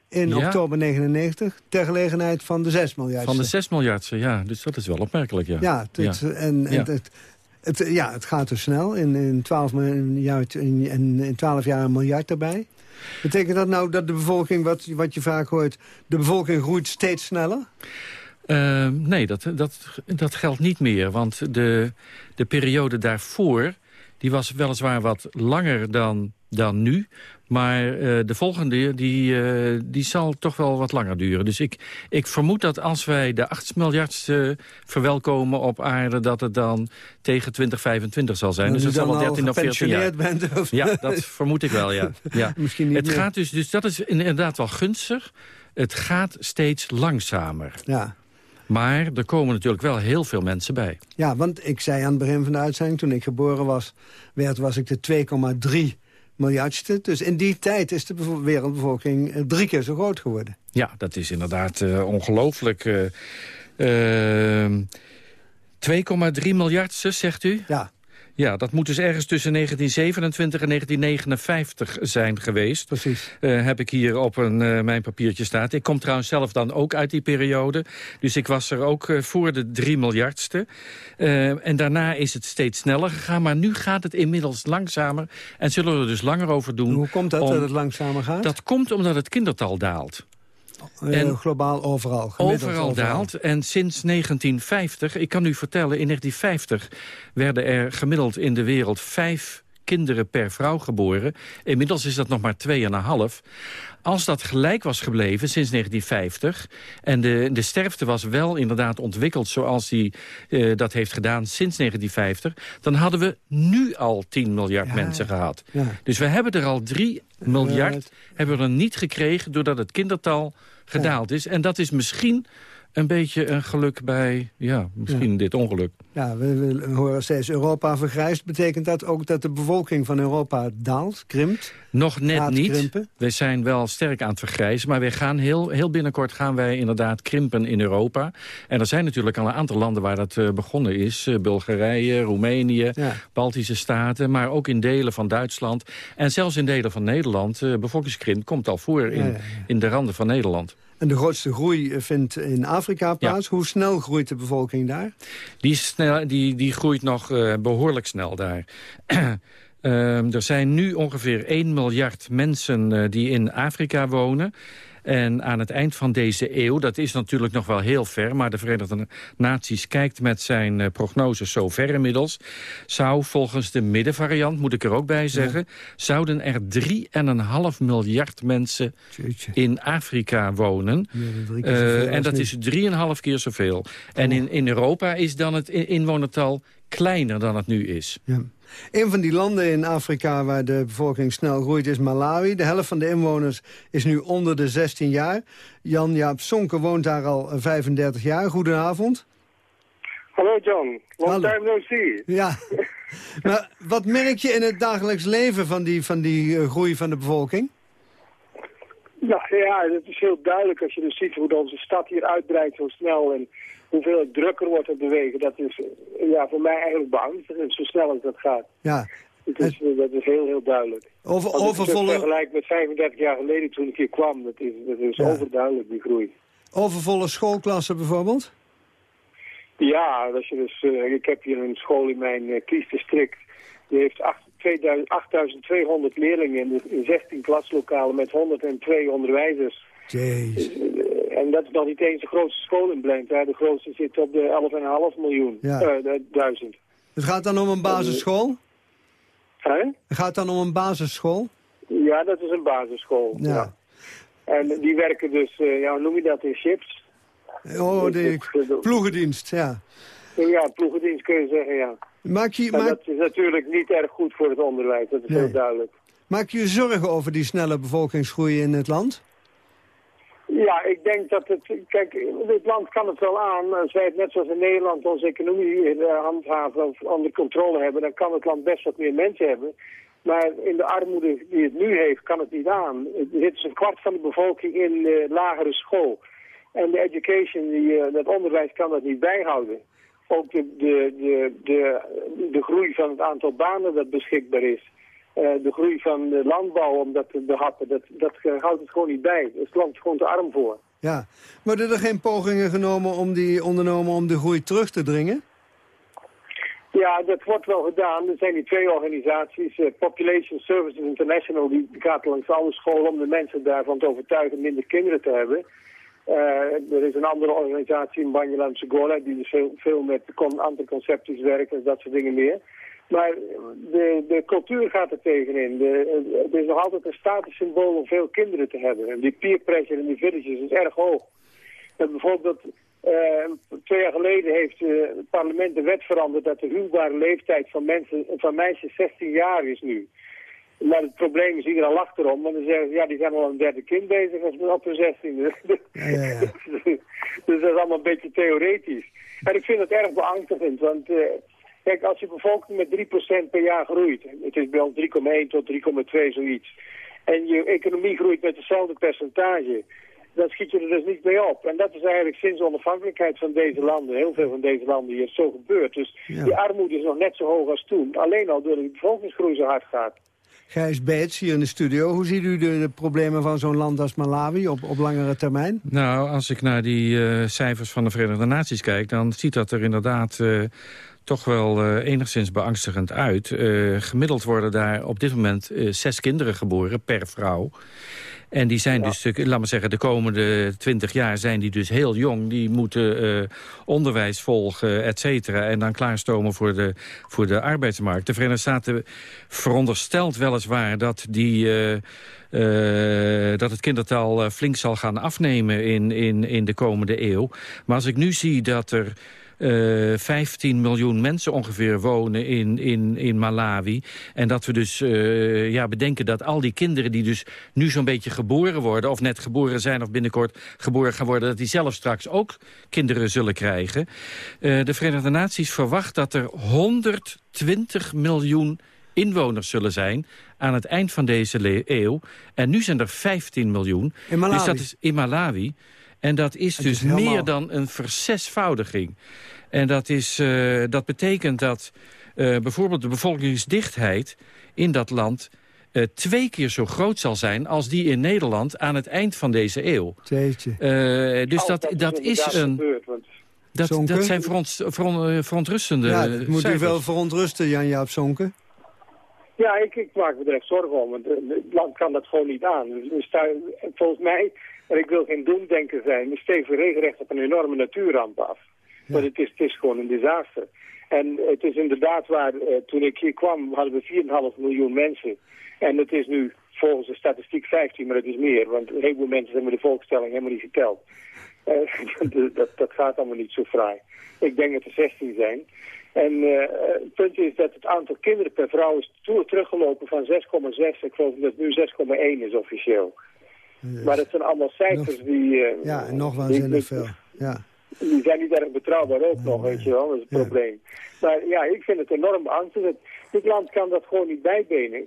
In Ja. oktober 99, ter gelegenheid van de 6 miljard. Van de 6 miljardste, ja. Dus dat is wel opmerkelijk, ja. Ja, het, Ja. En, en Ja. Het, het, ja, het gaat dus snel. In, in, 12, miljard, in, in, in 12 jaar een miljard erbij. Betekent dat nou dat de bevolking, wat, wat je vaak hoort... de bevolking groeit steeds sneller? Eh, nee, dat, dat, dat geldt niet meer. Want de, de periode daarvoor die was weliswaar wat langer dan, dan nu. Maar eh, de volgende die, eh, die zal toch wel wat langer duren. Dus ik, ik vermoed dat als wij de 8 miljardste verwelkomen op aarde... dat het dan tegen 2025 zal zijn. Dat dus het zal wel al 13 of 14 jaar. bent, of- Ja, dat vermoed ik wel, ja. ja. Misschien niet het meer. gaat dus, dus dat is inderdaad wel gunstig. Het gaat steeds langzamer. Ja. Maar er komen natuurlijk wel heel veel mensen bij. Ja, want ik zei aan het begin van de uitzending... toen ik geboren was, werd, was ik de 2,3 miljardste. Dus in die tijd is de bevo- wereldbevolking eh, drie keer zo groot geworden. Ja, dat is inderdaad eh, ongelooflijk. eh, ehm, 2,3 miljard, zegt u? Ja. Ja, dat moet dus ergens tussen 1927 en 1959 zijn geweest. Precies. Eh, heb ik hier op een, eh, mijn papiertje staat. Ik kom trouwens zelf dan ook uit die periode. Dus ik was er ook eh, voor de 3 miljardste. En daarna is het steeds sneller gegaan. Maar nu gaat het inmiddels langzamer. En zullen we er dus langer over doen. Hoe komt dat, om- dat het langzamer gaat? Dat komt omdat het kindertal daalt. En- globaal overal. gemiddeld Overal daalt. En sinds 1950, ik kan u vertellen, in 1950 werden er gemiddeld in de wereld vijf kinderen per vrouw geboren. Inmiddels is dat nog maar 2,5. Als dat gelijk was gebleven sinds 1950... en de, de sterfte was wel inderdaad ontwikkeld zoals die eh, dat heeft gedaan sinds 1950... dan hadden we nu al 10 miljard mensen gehad. Ja. Dus we hebben er al 3 miljard hebben we er niet gekregen... doordat het kindertal gedaald is. En dat is misschien een beetje een geluk bij, ja, misschien dit ongeluk. Ja, we, we, horen steeds Europa vergrijst. Betekent dat ook dat de bevolking van Europa daalt, krimpt? Nog net niet. We zijn wel sterk aan het vergrijzen. Maar wij gaan heel, heel binnenkort gaan wij inderdaad krimpen in Europa. En er zijn natuurlijk al een aantal landen waar dat uh, begonnen is. Uh, Bulgarije, Roemenië, ja. Baltische Staten. Maar ook in delen van Duitsland. En zelfs in delen van Nederland. Uh, bevolkingskrimp komt al voor in, ja, in de randen van Nederland. En de grootste groei vindt in Afrika plaats. Ja. Hoe snel groeit de bevolking daar? Die, snel, die, die groeit nog uh, behoorlijk snel daar. uh, er zijn nu ongeveer 1 miljard mensen uh, die in Afrika wonen. En aan het eind van deze eeuw, dat is natuurlijk nog wel heel ver... maar de Verenigde Naties kijkt met zijn uh, prognoses zo ver inmiddels... zou volgens de middenvariant, moet ik er ook bij zeggen... Ja. zouden er 3,5 miljard mensen Jeetje. in Afrika wonen. Ja, uh, en dat is 3,5 keer zoveel. En in, in Europa is dan het inwonertal kleiner dan het nu is. Ja. Een van die landen in Afrika waar de bevolking snel groeit is Malawi. De helft van de inwoners is nu onder de 16 jaar. Jan-Jaap Sonke woont daar al 35 jaar. Goedenavond. Hallo John, long Hallo. time no see. Ja, maar wat merk je in het dagelijks leven van die, van die uh, groei van de bevolking? Nou ja, het is heel duidelijk als je dus ziet hoe onze stad hier uitbreidt zo snel... en hoeveel het drukker wordt op de wegen, dat is ja, voor mij eigenlijk beangstigend, zo snel als dat gaat. Ja. Het is, dat is heel, heel duidelijk. Over, overvolle... Vergelijk met 35 jaar geleden toen ik hier kwam, dat is, dat is ja. overduidelijk, die groei. Overvolle schoolklassen bijvoorbeeld? Ja, als je dus, uh, ik heb hier een school in mijn uh, kiesdistrict. Die heeft 8200 leerlingen in, de, in 16 klaslokalen met 102 onderwijzers. Jeez. En dat is nog niet eens de grootste school in Blank. De grootste zit op de 11,5 miljoen. Ja. Uh, duizend. Het gaat dan om een basisschool? Hè? Het gaat dan om een basisschool? Ja, dat is een basisschool. Ja. ja. En die werken dus, uh, ja, hoe noem je dat, in chips? Oh, de ploegendienst, ja. Ja, ploegendienst kun je zeggen, ja. Maak je, maak... Dat is natuurlijk niet erg goed voor het onderwijs, dat is nee. heel duidelijk. Maak je je zorgen over die snelle bevolkingsgroei in het land? Ja, ik denk dat het... Kijk, dit land kan het wel aan. Als wij het net zoals in Nederland onze economie in de handhaven of onder controle hebben... dan kan het land best wat meer mensen hebben. Maar in de armoede die het nu heeft, kan het niet aan. Er zit dus een kwart van de bevolking in uh, lagere school. En de education, die, uh, dat onderwijs kan dat niet bijhouden. Ook de, de, de, de, de groei van het aantal banen dat beschikbaar is. Uh, de groei van de landbouw om dat te behappen, dat, dat houdt het gewoon niet bij. Het land is gewoon te arm voor. Ja, worden er geen pogingen genomen om die, ondernomen om de groei terug te dringen? Ja, dat wordt wel gedaan. Er zijn die twee organisaties, uh, Population Services International, die gaat langs alle scholen om de mensen daarvan te overtuigen minder kinderen te hebben. Er is een andere organisatie in Banjala Segola die dus veel, met anticoncepties werkt en dat soort dingen meer. Maar de, de cultuur gaat er tegenin. De, het is nog altijd een statussymbool om veel kinderen te hebben. En die peer pressure in die villages is erg hoog. En bijvoorbeeld, uh, twee jaar geleden heeft uh, het parlement de wet veranderd dat de huwbare leeftijd van, mensen, van meisjes 16 jaar is nu. Maar het probleem is, iedereen lacht erom. Want dan zeggen ze, ja, die zijn al een derde kind bezig als op hun 16. Ja, ja, ja. dus dat is allemaal een beetje theoretisch. En ik vind het erg beangstigend, want... Uh, Kijk, als je bevolking met 3% per jaar groeit, het is bij ons 3,1 tot 3,2 zoiets, en je economie groeit met hetzelfde percentage, dan schiet je er dus niet mee op. En dat is eigenlijk sinds de onafhankelijkheid van deze landen, heel veel van deze landen hier, zo gebeurd. Dus ja. die armoede is nog net zo hoog als toen, alleen al doordat de bevolkingsgroei zo hard gaat. Gijs Beets hier in de studio. Hoe ziet u de, problemen van zo'n land als Malawi op, op langere termijn? Nou, als ik naar die uh, cijfers van de Verenigde Naties kijk... dan ziet dat er inderdaad uh, toch wel uh, enigszins beangstigend uit. Gemiddeld worden daar op dit moment zes kinderen geboren per vrouw. En die zijn ja. dus, laat maar zeggen, de komende twintig jaar zijn die dus heel jong. Die moeten onderwijs volgen, et cetera. En dan klaarstomen voor de, voor de arbeidsmarkt. De Verenigde Staten veronderstelt weliswaar dat die... Uh, dat het kindertal flink zal gaan afnemen in, in, in de komende eeuw. Maar als ik nu zie dat er uh, 15 miljoen mensen ongeveer wonen in, in, in Malawi. En dat we dus uh, ja, bedenken dat al die kinderen die dus nu zo'n beetje geboren worden... of net geboren zijn of binnenkort geboren gaan worden... dat die zelf straks ook kinderen zullen krijgen. Uh, de Verenigde Naties verwacht dat er 120 miljoen inwoners zullen zijn aan het eind van deze eeuw. En nu zijn er 15 miljoen. In Malawi? Dus dat is in Malawi. En dat is dus meer dan een verzesvoudiging. En dat, is, uh, dat betekent dat uh, bijvoorbeeld de bevolkingsdichtheid in dat land... Uh, twee keer zo groot zal zijn als die in Nederland aan het eind van deze eeuw. Jeetje. dus oh, dat, dat, dat is een... Gebeurd, want... Dat, dat zijn veront, veront, verontrustende Ja, dat moet u wel verontrusten, Jan-Jaap Zonken. Ja, ik, ik, maak me er echt zorgen om. Want het land kan dat gewoon niet aan. Dus daar, volgens mij en ik wil geen doemdenker zijn. We steven regelrecht op een enorme natuurramp af. Ja. Maar het is, het is gewoon een disaster. En het is inderdaad waar, uh, toen ik hier kwam hadden we 4,5 miljoen mensen. En het is nu volgens de statistiek 15, maar het is meer. Want een heleboel mensen hebben de volkstelling helemaal niet geteld. Uh, dat, dat gaat allemaal niet zo fraai. Ik denk dat er 16 zijn. En uh, het punt is dat het aantal kinderen per vrouw is teruggelopen van 6,6. Ik geloof dat het nu 6,1 is officieel. Maar het zijn allemaal cijfers die... Uh, ja, en nog waanzinnig veel. Ja. Die zijn niet erg betrouwbaar ook nog, weet je wel. Dat is het ja. probleem. Maar ja, ik vind het enorm angstig. Dit land kan dat gewoon niet bijbenen.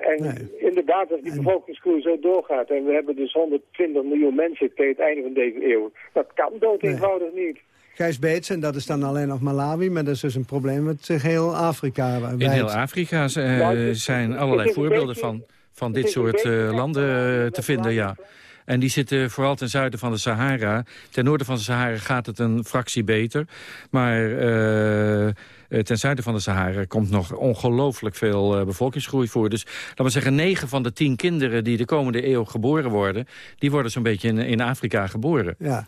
En nee. inderdaad, als die en... bevolkingsgroei zo doorgaat... en we hebben dus 120 miljoen mensen tegen het einde van deze eeuw... dat kan dood eenvoudig nee. niet. Gijs Beets, en dat is dan alleen nog Malawi... maar dat is dus een probleem met heel Afrika. In heel Afrika uh, zijn allerlei voorbeelden van van dit soort uh, landen te vinden, ja. En die zitten vooral ten zuiden van de Sahara. Ten noorden van de Sahara gaat het een fractie beter. Maar uh, ten zuiden van de Sahara komt nog ongelooflijk veel uh, bevolkingsgroei voor. Dus laten we zeggen, negen van de tien kinderen die de komende eeuw geboren worden... die worden zo'n beetje in, in Afrika geboren. Ja.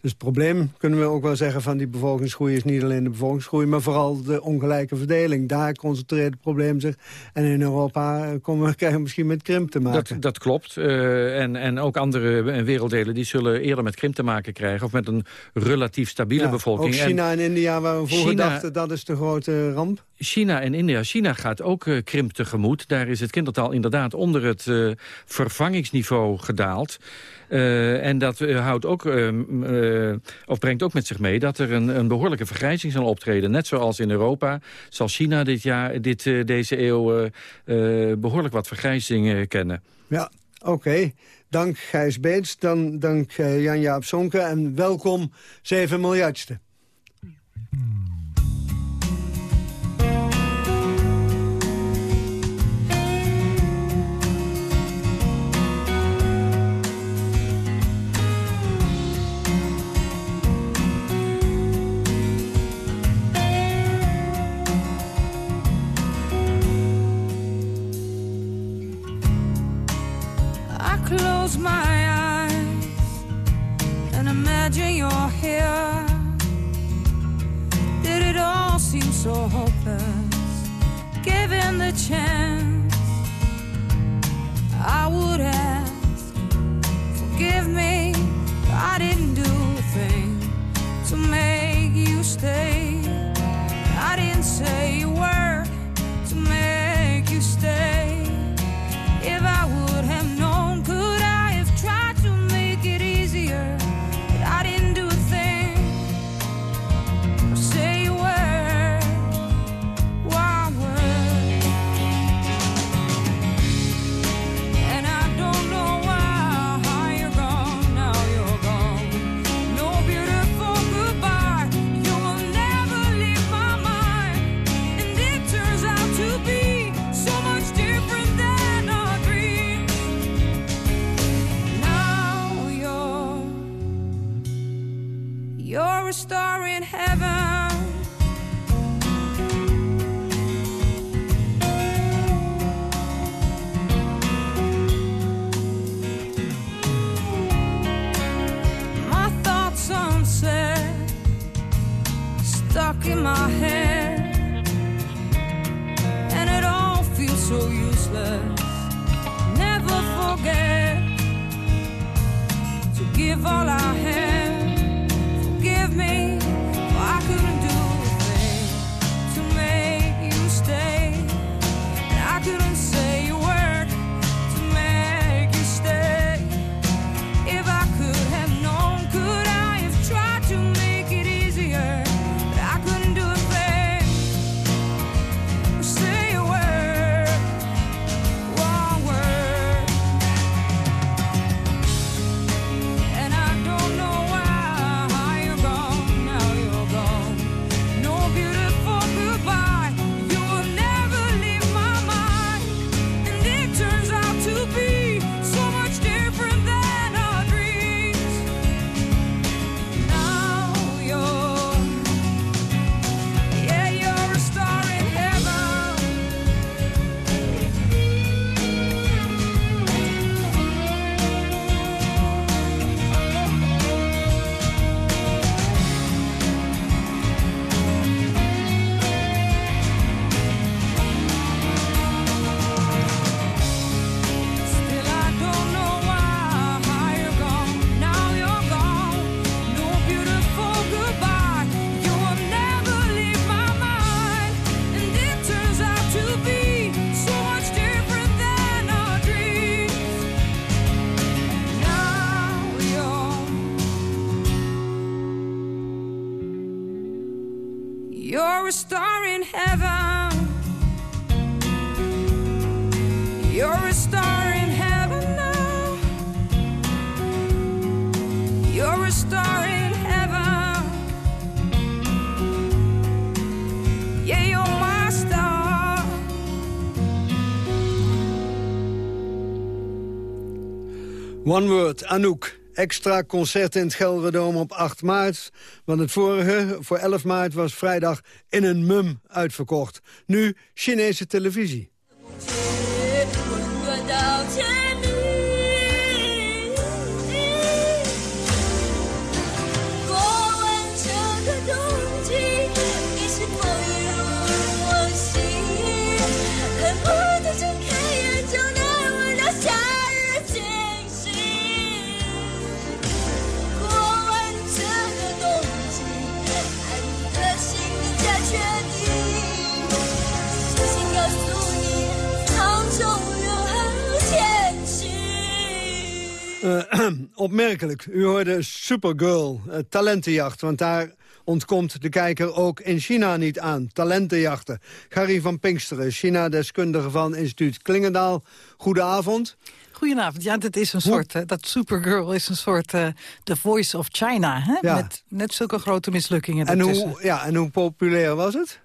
Dus het probleem, kunnen we ook wel zeggen, van die bevolkingsgroei... is niet alleen de bevolkingsgroei, maar vooral de ongelijke verdeling. Daar concentreert het probleem zich. En in Europa komen we, krijgen we misschien met krimp te maken. Dat, dat klopt. Uh, en, en ook andere werelddelen die zullen eerder met krimp te maken krijgen... of met een relatief stabiele ja, bevolking. Ook China en, en India, waar we vroeger China, dachten, dat is de grote ramp. China en India. China gaat ook uh, krimp tegemoet. Daar is het kindertal inderdaad onder het uh, vervangingsniveau gedaald. En dat houdt ook, uh, of brengt ook met zich mee dat er een, een, behoorlijke vergrijzing zal optreden. Net zoals in Europa zal China dit jaar, dit, deze eeuw behoorlijk wat vergrijzing kennen. Ja, oké. Dank Gijs Beets, dan dank Jan-Jaap Sonke en welkom 7 miljardste. Close my eyes and imagine you're here. Did it all seem so hopeless? Given the chance, I would ask, forgive me, I didn't do a thing to make you stay. I didn't say a word to make you stay. If I One Word, Anouk. Extra concert in het Gelredome op 8 maart. Want het vorige, voor 11 maart, was vrijdag in een mum uitverkocht. Nu Chinese televisie. Eh, opmerkelijk. U hoorde Supergirl, eh, talentenjacht. Want daar ontkomt de kijker ook in China niet aan. Talentenjachten. Gary van Pinksteren, China-deskundige van instituut Klingendaal. Goedenavond. Goedenavond. Ja, dit is een soort, eh, dat Supergirl is een soort eh, The Voice of China. Hè? Ja. Met net zulke grote mislukkingen En ertussen. hoe, ja, en hoe populair was het?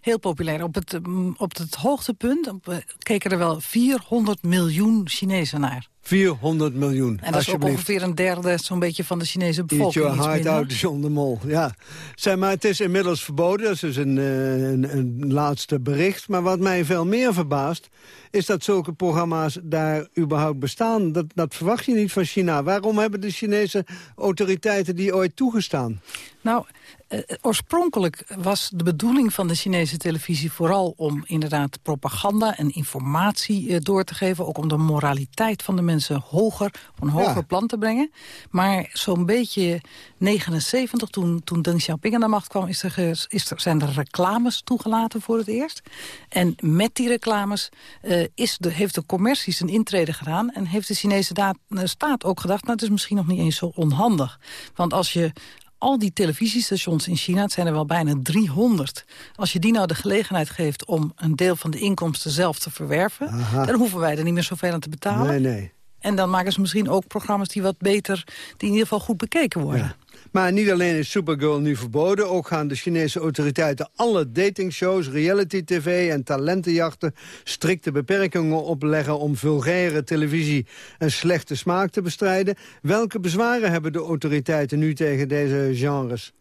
Heel populair. Op het, mm, op het hoogtepunt op, eh, keken er wel 400 miljoen Chinezen naar. 400 miljoen, En dat is ook ongeveer een derde zo'n beetje van de Chinese Eat bevolking. your iets heart out, John de Mol. Ja. Zeg maar, het is inmiddels verboden. Dat is dus een, eh, een, een laatste bericht. Maar wat mij veel meer verbaast... is dat zulke programma's daar überhaupt bestaan. Dat, dat verwacht je niet van China. Waarom hebben de Chinese autoriteiten die ooit toegestaan? Nou, eh, oorspronkelijk was de bedoeling van de Chinese televisie vooral om inderdaad propaganda en informatie eh, door te geven. Ook om de moraliteit van de mensen hoger, op een hoger Ja. plan te brengen. Maar zo'n beetje 79, toen, toen Deng Xiaoping aan de macht kwam, is er, is er, zijn er reclames toegelaten voor het eerst. En met die reclames eh, is de, heeft de commercie zijn intrede gedaan. En heeft de Chinese daad- eh, staat ook gedacht, nou het is misschien nog niet eens zo onhandig. Want als je al die televisiestations in China, het zijn er wel bijna 300... als je die nou de gelegenheid geeft om een deel van de inkomsten zelf te verwerven... Aha. dan hoeven wij er niet meer zoveel aan te betalen. Nee, nee. En dan maken ze misschien ook programma's die wat beter... die in ieder geval goed bekeken worden. Maar niet alleen is Supergirl nu verboden... ook gaan de Chinese autoriteiten alle datingshows, reality-tv en talentenjachten... strikte beperkingen opleggen om vulgaire televisie en slechte smaak te bestrijden. Welke bezwaren hebben de autoriteiten nu tegen deze genres?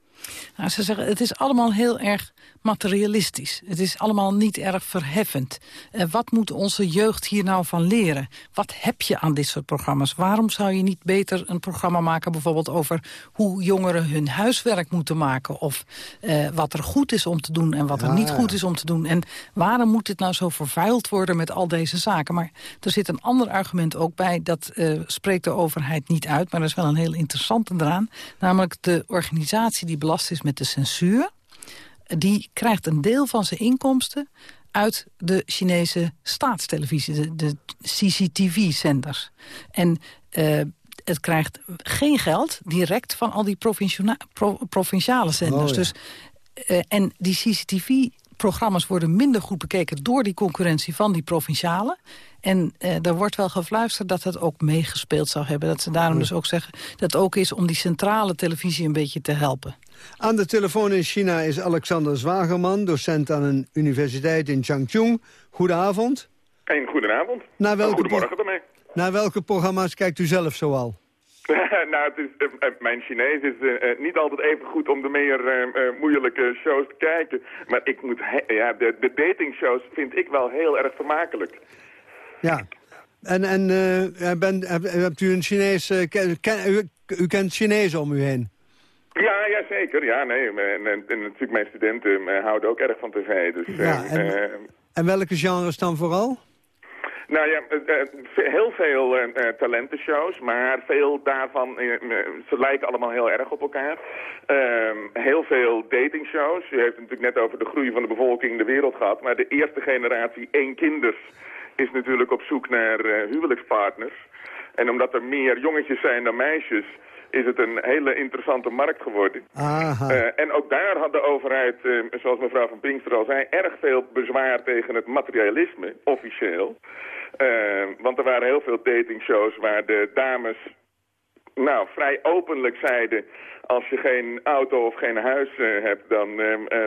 Nou, ze zeggen, het is allemaal heel erg materialistisch. Het is allemaal niet erg verheffend. Eh, wat moet onze jeugd hier nou van leren? Wat heb je aan dit soort programma's? Waarom zou je niet beter een programma maken... bijvoorbeeld over hoe jongeren hun huiswerk moeten maken... of eh, wat er goed is om te doen en wat er niet ja. goed is om te doen. En waarom moet dit nou zo vervuild worden met al deze zaken? Maar er zit een ander argument ook bij... dat eh, spreekt de overheid niet uit, maar dat is wel een heel interessante eraan. Namelijk de organisatie die belast is met de censuur die krijgt een deel van zijn inkomsten uit de Chinese staatstelevisie, de, de CCTV-zenders. En eh, het krijgt geen geld direct van al die pro- provinciale zenders. Oh, ja. Dus, eh, en die CCTV-programma's worden minder goed bekeken... door die concurrentie van die provinciale. En eh, er wordt wel gefluisterd dat het ook meegespeeld zou hebben. Dat ze daarom dus ook zeggen dat het ook is om die centrale televisie een beetje te helpen. Aan de telefoon in China is Alexander Zwagerman... docent aan een universiteit in Changchun. Goedenavond. Een goedenavond. Naar welke, Goedemorgen daarmee. naar welke programma's kijkt u zelf zoal? nou, het is, eh, eh, mijn Chinees is eh, niet altijd even goed om de meer moeilijke shows te kijken. Maar ik moet, ja, de, de datingshows vind ik wel heel erg vermakelijk. Ja. En, en bent, hebt, hebt u een Chinees... ken- u, u kent Chinees om u heen? Ja, ja, zeker. Ja, nee. En, en, en natuurlijk mijn studenten eh, houden ook erg van tv. Dus, eh, Ja, en- eh, En welke genres dan vooral? Nou ja, eh, eh, heel veel eh, eh, talentenshows, maar veel daarvan, eh, eh, ze lijken allemaal heel erg op elkaar. Ehm, heel veel datingshows. U heeft het natuurlijk net over de groei van de bevolking in de wereld gehad, maar de eerste generatie één kinders is natuurlijk op zoek naar eh, huwelijkspartners. En omdat er meer jongetjes zijn dan meisjes, is het een hele interessante markt geworden. Eh, en ook daar had de overheid, eh, zoals mevrouw van Pinkster al zei, erg veel bezwaar tegen het materialisme, officieel. Eh, want er waren heel veel datingshows waar de dames nou, vrij openlijk zeiden... als je geen auto of geen huis hebt, dan,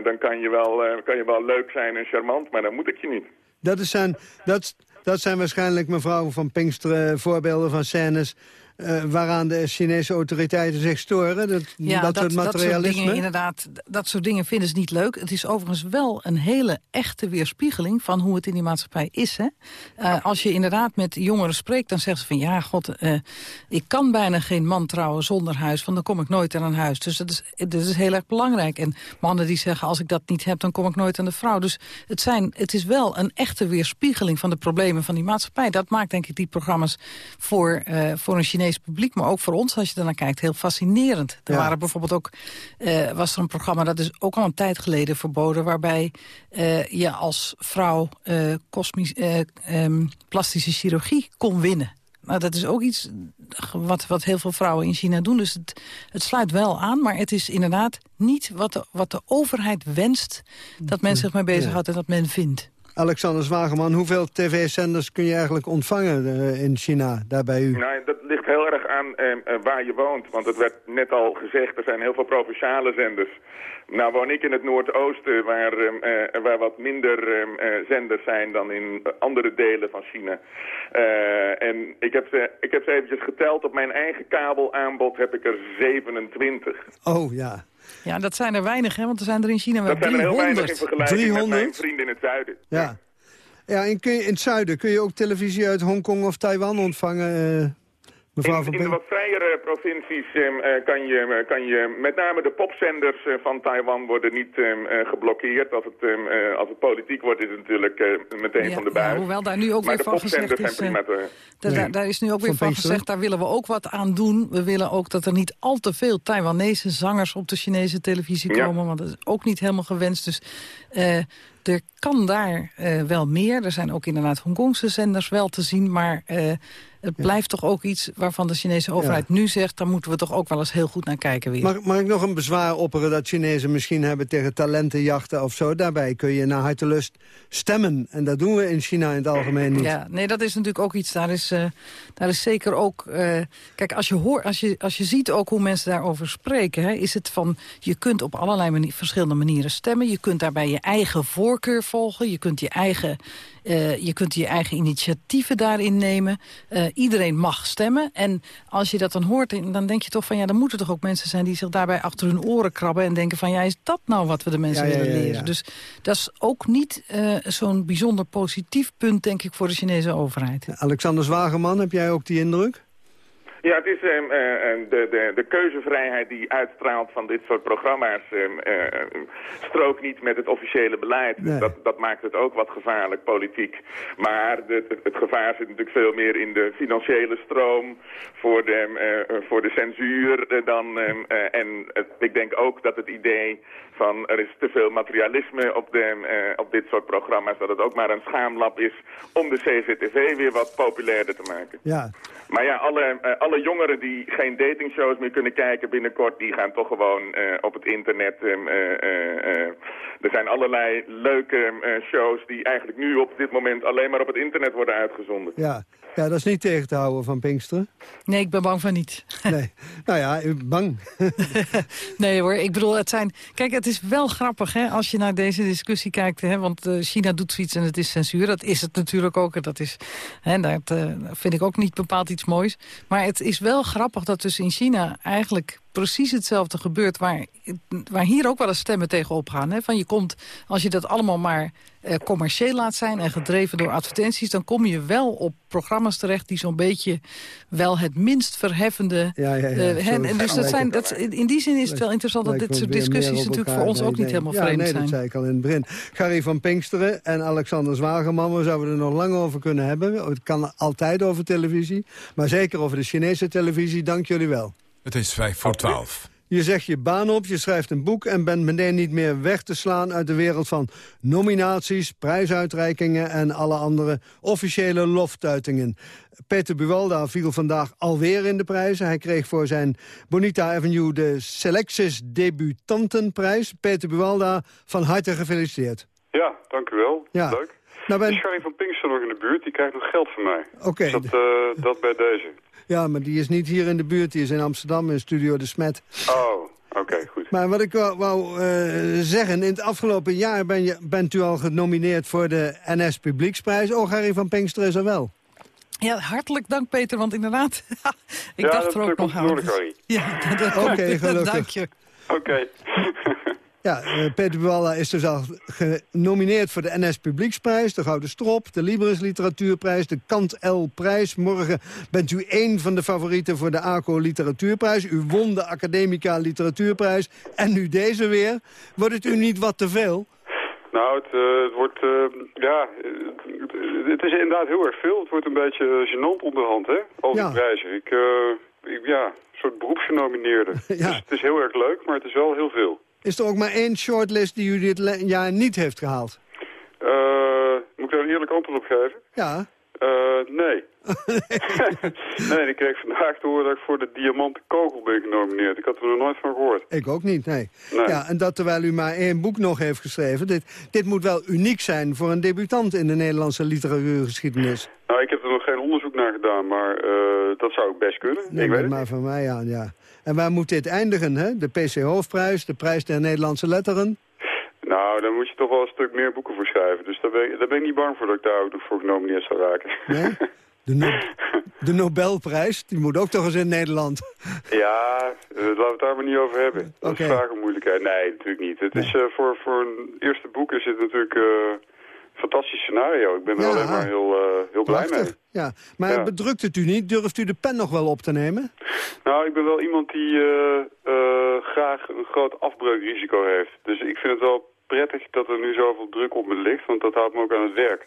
dan kan, je wel, kan je wel leuk zijn en charmant, maar dan moet ik je niet. Dat, is zijn, dat, dat zijn waarschijnlijk, mevrouw van Pinkster, voorbeelden van scènes... eh, waaraan de Chinese autoriteiten zich storen. Dat, Ja, dat, soort materialisme. dingen, inderdaad, dat soort dingen vinden ze niet leuk. Het is overigens wel een hele echte weerspiegeling van hoe het in die maatschappij is. Hè? Eh, als je inderdaad met jongeren spreekt, dan zeggen ze van... ja, god, eh, ik kan bijna geen man trouwen zonder huis, want dan kom ik nooit aan een huis. Dus dat is, dat is heel erg belangrijk. En mannen die zeggen, als ik dat niet heb, dan kom ik nooit aan de vrouw. Dus het, zijn, het is wel een echte weerspiegeling van de problemen van die maatschappij. Dat maakt denk ik die programma's voor, voor een Publiek, maar ook voor ons, als je ernaar kijkt, heel fascinerend. Er Ja. waren bijvoorbeeld ook, eh, was er een programma, dat is ook al een tijd geleden verboden, waarbij eh, je als vrouw eh, kosmisch, eh, ehm, plastische chirurgie kon winnen. Nou, dat is ook iets wat, wat heel veel vrouwen in China doen. Dus het, het sluit wel aan, maar het is inderdaad niet wat de, wat de overheid wenst... dat men zich mee bezighoudt en dat men vindt. Alexander Zwageman, hoeveel tv-zenders kun je eigenlijk ontvangen eh, in China, daar bij u? Nou, dat ligt heel erg aan eh, eh, waar je woont. Want het werd net al gezegd, er zijn heel veel provinciale zenders. Nou woon ik in het Noordoosten, waar, eh, eh, waar wat minder eh, eh, zenders zijn dan in andere delen van China. En ik heb, ze, ik heb ze eventjes geteld. Op mijn eigen kabelaanbod heb ik er 27. Oh, ja. Ja, dat zijn er weinig, hè, want er zijn er in China wel Dat zijn er heel weinig in 300. vergelijking met mijn 300? vrienden in het zuiden. Ja. Ja, en kun je, in het zuiden kun je ook televisie uit Hongkong of Taiwan ontvangen, eh, mevrouw In, de wat vrijere provincies ehm, eh, kan, je, eh, kan je, met name de popzenders eh, van Taiwan worden niet ehm, eh, geblokkeerd. Als het, ehm, eh, als het politiek wordt is het natuurlijk eh, meteen Ja, van de ja, buis. hoewel daar nu ook maar weer van gezegd is, zijn prima te... Da- Nee. daar, daar is nu ook weer Van gezegd, daar willen we ook wat aan doen. We willen ook dat er niet al te veel Taiwanese zangers op de Chinese televisie Ja. komen. Want dat is ook niet helemaal gewenst. Dus eh, er kan daar eh, wel meer. Er zijn ook inderdaad Hongkongse zenders wel te zien. Maar eh, het blijft toch ook iets waarvan de Chinese overheid nu zegt... daar moeten we toch ook wel eens heel goed naar kijken weer. Mag, mag ik nog een bezwaar opperen dat Chinezen misschien hebben tegen talentenjachten of zo? Daarbij kun je naar hartelust stemmen. En dat doen we in China in het algemeen niet. Ja, nee, dat is natuurlijk ook iets. Daar is, eh, daar is zeker ook. kijk, als je, hoort, als, je, als je ziet ook hoe mensen daarover spreken, hè, is het van. Je kunt op allerlei mani- verschillende manieren stemmen. Je kunt daarbij je eigen voorkeur volgen. Je kunt je eigen, eh, je, kunt je eigen initiatieven daarin nemen. Eh, iedereen mag stemmen. En als je dat dan hoort, dan denk je toch van ja, dan moeten toch ook mensen zijn die zich daarbij achter hun oren krabben en denken van ja, is dat nou wat we de mensen Ja, willen ja, ja. leren? Dus dat is ook niet eh, zo'n bijzonder positief punt, denk ik, voor de Chinese overheid. Alexander Zwageman, heb jij ook die indruk? Ja, het is ehm, eh, eh, de, de, de keuzevrijheid die uitstraalt van dit soort programma's ehm, eh, strookt niet met het officiële beleid. Nee. Dat, dat maakt het ook wat gevaarlijk, politiek. Maar de, het, het gevaar zit natuurlijk veel meer in de financiële stroom voor de, eh, eh, voor de censuur dan. ehm, en ik denk ook dat het idee van er is te veel materialisme op, de, eh, op dit soort programma's, dat het ook maar een schaamlab is om de CCTV weer wat populairder te maken. Ja. Maar ja, alle, eh, alle jongeren die geen datingshows meer kunnen kijken binnenkort... die gaan toch gewoon eh, op het internet... ehm, eh, eh, eh, er zijn allerlei leuke eh, shows die eigenlijk nu op dit moment... alleen maar op het internet worden uitgezonden. Ja. ja, dat is niet tegen te houden van Pinksteren. Nee, ik ben bang van niet. Nee. nou ja, bang. Nee hoor, ik bedoel, het zijn... Kijk, het is wel grappig hè, als je naar deze discussie kijkt. Hè, want eh, China doet zoiets en het is censuur. Dat is het natuurlijk ook. en Dat is, hè, dat eh, vind ik ook niet bepaald iets moois. Maar het is wel grappig dat dus in China eigenlijk precies hetzelfde gebeurt... waar, waar hier ook wel eens stemmen tegen opgaan. Hè? Van je komt, als je dat allemaal maar eh, commercieel laat zijn... en gedreven door advertenties... dan kom je wel op programma's terecht... die zo'n beetje wel het minst verheffende... Ja, ja, ja. eh, en dus dat zijn, dat, in die zin is het wel interessant... dat dit soort discussies natuurlijk voor ons ook niet helemaal ja, vreemd nee, zijn. dat zei ik al in het begin. Gary van Pinksteren en Alexander Zwageman, we zouden er nog lang over kunnen hebben. Het kan altijd over televisie, maar zeker over de Chinese televisie. Dank jullie wel. Het is vijf voor twaalf. Je zegt je baan op, je schrijft een boek... en bent meteen niet meer weg te slaan uit de wereld van nominaties... prijsuitreikingen en alle andere officiële loftuitingen. Peter Buwalda viel vandaag alweer in de prijzen. Hij kreeg voor zijn Bonita Avenue de Selectis Debutantenprijs. Peter Buwalda, van harte gefeliciteerd. Ja, dank u wel. Ja. Leuk. Nou ben... Van Pinkster nog in de buurt? Die krijgt nog geld van mij. Oké. Dus dat, eh, dat bij deze. Ja, maar die is niet hier in de buurt. Die is in Amsterdam in Studio De Smet. Oh, oké, goed. Maar wat ik wou, wou eh, zeggen, in het afgelopen jaar ben je, bent u al genomineerd voor de NS Publieksprijs. Oh, Harry van Pinkster is er wel. Ja, hartelijk dank Peter, want inderdaad, ik ja, dacht er ook nog aan. Ja, dat Oké, komt. gelukkig. Dank je. Oké. Ja, eh, Peter Buwalda is dus al genomineerd voor de NS Publieksprijs... de Gouden Strop, de Libris Literatuurprijs, de Kant L Prijs. Morgen bent u één van de favorieten voor de ACO Literatuurprijs. U won de Academica Literatuurprijs en nu deze weer. Wordt het u niet wat te veel? Nou, het, eh, het wordt, eh, ja, het is inderdaad heel erg veel. Het wordt een beetje gênant onderhand, hè, al die Ja. prijzen. Ik, ik, ja, een soort beroepsgenomineerde. Dus het is heel erg leuk, maar het is wel heel veel. Is er ook maar één shortlist die u dit jaar niet heeft gehaald? Eh, moet ik daar een eerlijk antwoord op geven? Ja. Eh, nee. nee, ik kreeg vandaag te horen dat ik voor de Diamanten Kogel ben genomineerd. Ik had er nog nooit van gehoord. Ik ook niet, nee. Nee. Ja, en dat terwijl u maar één boek nog heeft geschreven. Dit, dit moet wel uniek zijn voor een debutant in de Nederlandse literatuurgeschiedenis. Nou, ik heb er nog geen onderzoek naar gedaan, maar eh, dat zou ik best kunnen. Neem ik weet het maar van mij aan, ja. En waar moet dit eindigen, hè? De PC Hoofdprijs, de prijs der Nederlandse letteren. Nou, dan moet je toch wel een stuk meer boeken voor schrijven. Dus daar ben, ik, daar ben ik niet bang voor dat ik daar ook nog voor genomineerd zou raken. Nee? De, no de Nobelprijs, die moet ook toch eens in Nederland. ja, eh, laten we het daar maar niet over hebben. Dat Oké. is vragen moeilijkheid. Nee, natuurlijk niet. Het is, eh, voor, voor een eerste boek is het natuurlijk eh, een fantastisch scenario. Ik ben er Ja. alleen maar heel, eh, heel blij mee. Ja, maar Ja. bedrukt het u niet? Durft u de pen nog wel op te nemen? Nou, ik ben wel iemand die eh, eh, graag een groot afbreukrisico heeft. Dus ik vind het wel prettig dat er nu zoveel druk op me ligt, want dat houdt me ook aan het werk.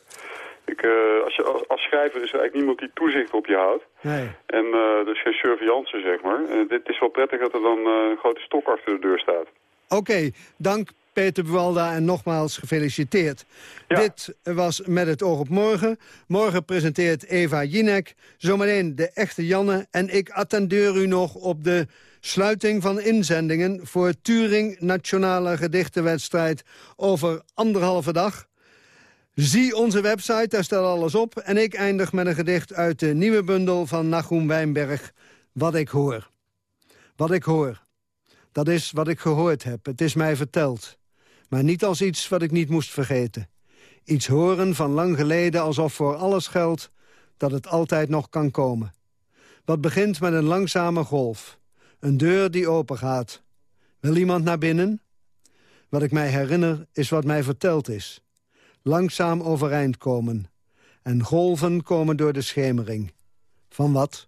Ik, als, je, als, als schrijver is er eigenlijk niemand die toezicht op je houdt. Nee. En dus geen surveillance, zeg maar. Dit is wel prettig dat er dan een grote stok achter de deur staat. Oké, dank Peter Buwalda en nogmaals gefeliciteerd. Dit was Met het oog op morgen. Morgen presenteert Eva Jinek, zometeen de echte Janne... en ik attendeer u nog op de sluiting van inzendingen... voor Turing Nationale Gedichtenwedstrijd over anderhalve dag. Zie onze website, daar staat alles op. En ik eindig met een gedicht uit de nieuwe bundel van Nachum Wijnberg... Wat ik hoor. Wat ik hoor. Dat is wat ik gehoord heb. Het is mij verteld. Maar niet als iets wat ik niet moest vergeten. Iets horen van lang geleden alsof voor alles geldt... dat het altijd nog kan komen. Wat begint met een langzame golf. Een deur die opengaat. Wil iemand naar binnen? Wat ik mij herinner is wat mij verteld is. Langzaam overeind komen. En golven komen door de schemering. Van wat?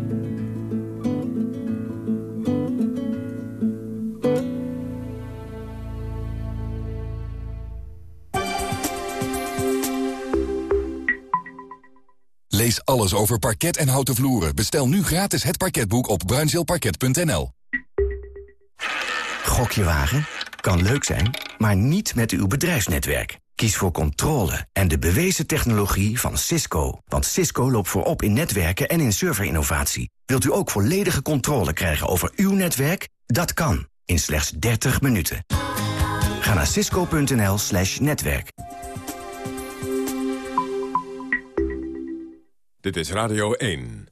Lees alles over parket en houten vloeren. Bestel nu gratis het parketboek op bruinzeelparket.nl. Gokje wagen? Kan leuk zijn, maar niet met uw bedrijfsnetwerk. Kies voor controle en de bewezen technologie van Cisco. Want Cisco loopt voorop in netwerken en in serverinnovatie. Wilt u ook volledige controle krijgen over uw netwerk? Dat kan, in slechts 30 minuten. Ga naar cisco.nl slash netwerk. Dit is Radio 1.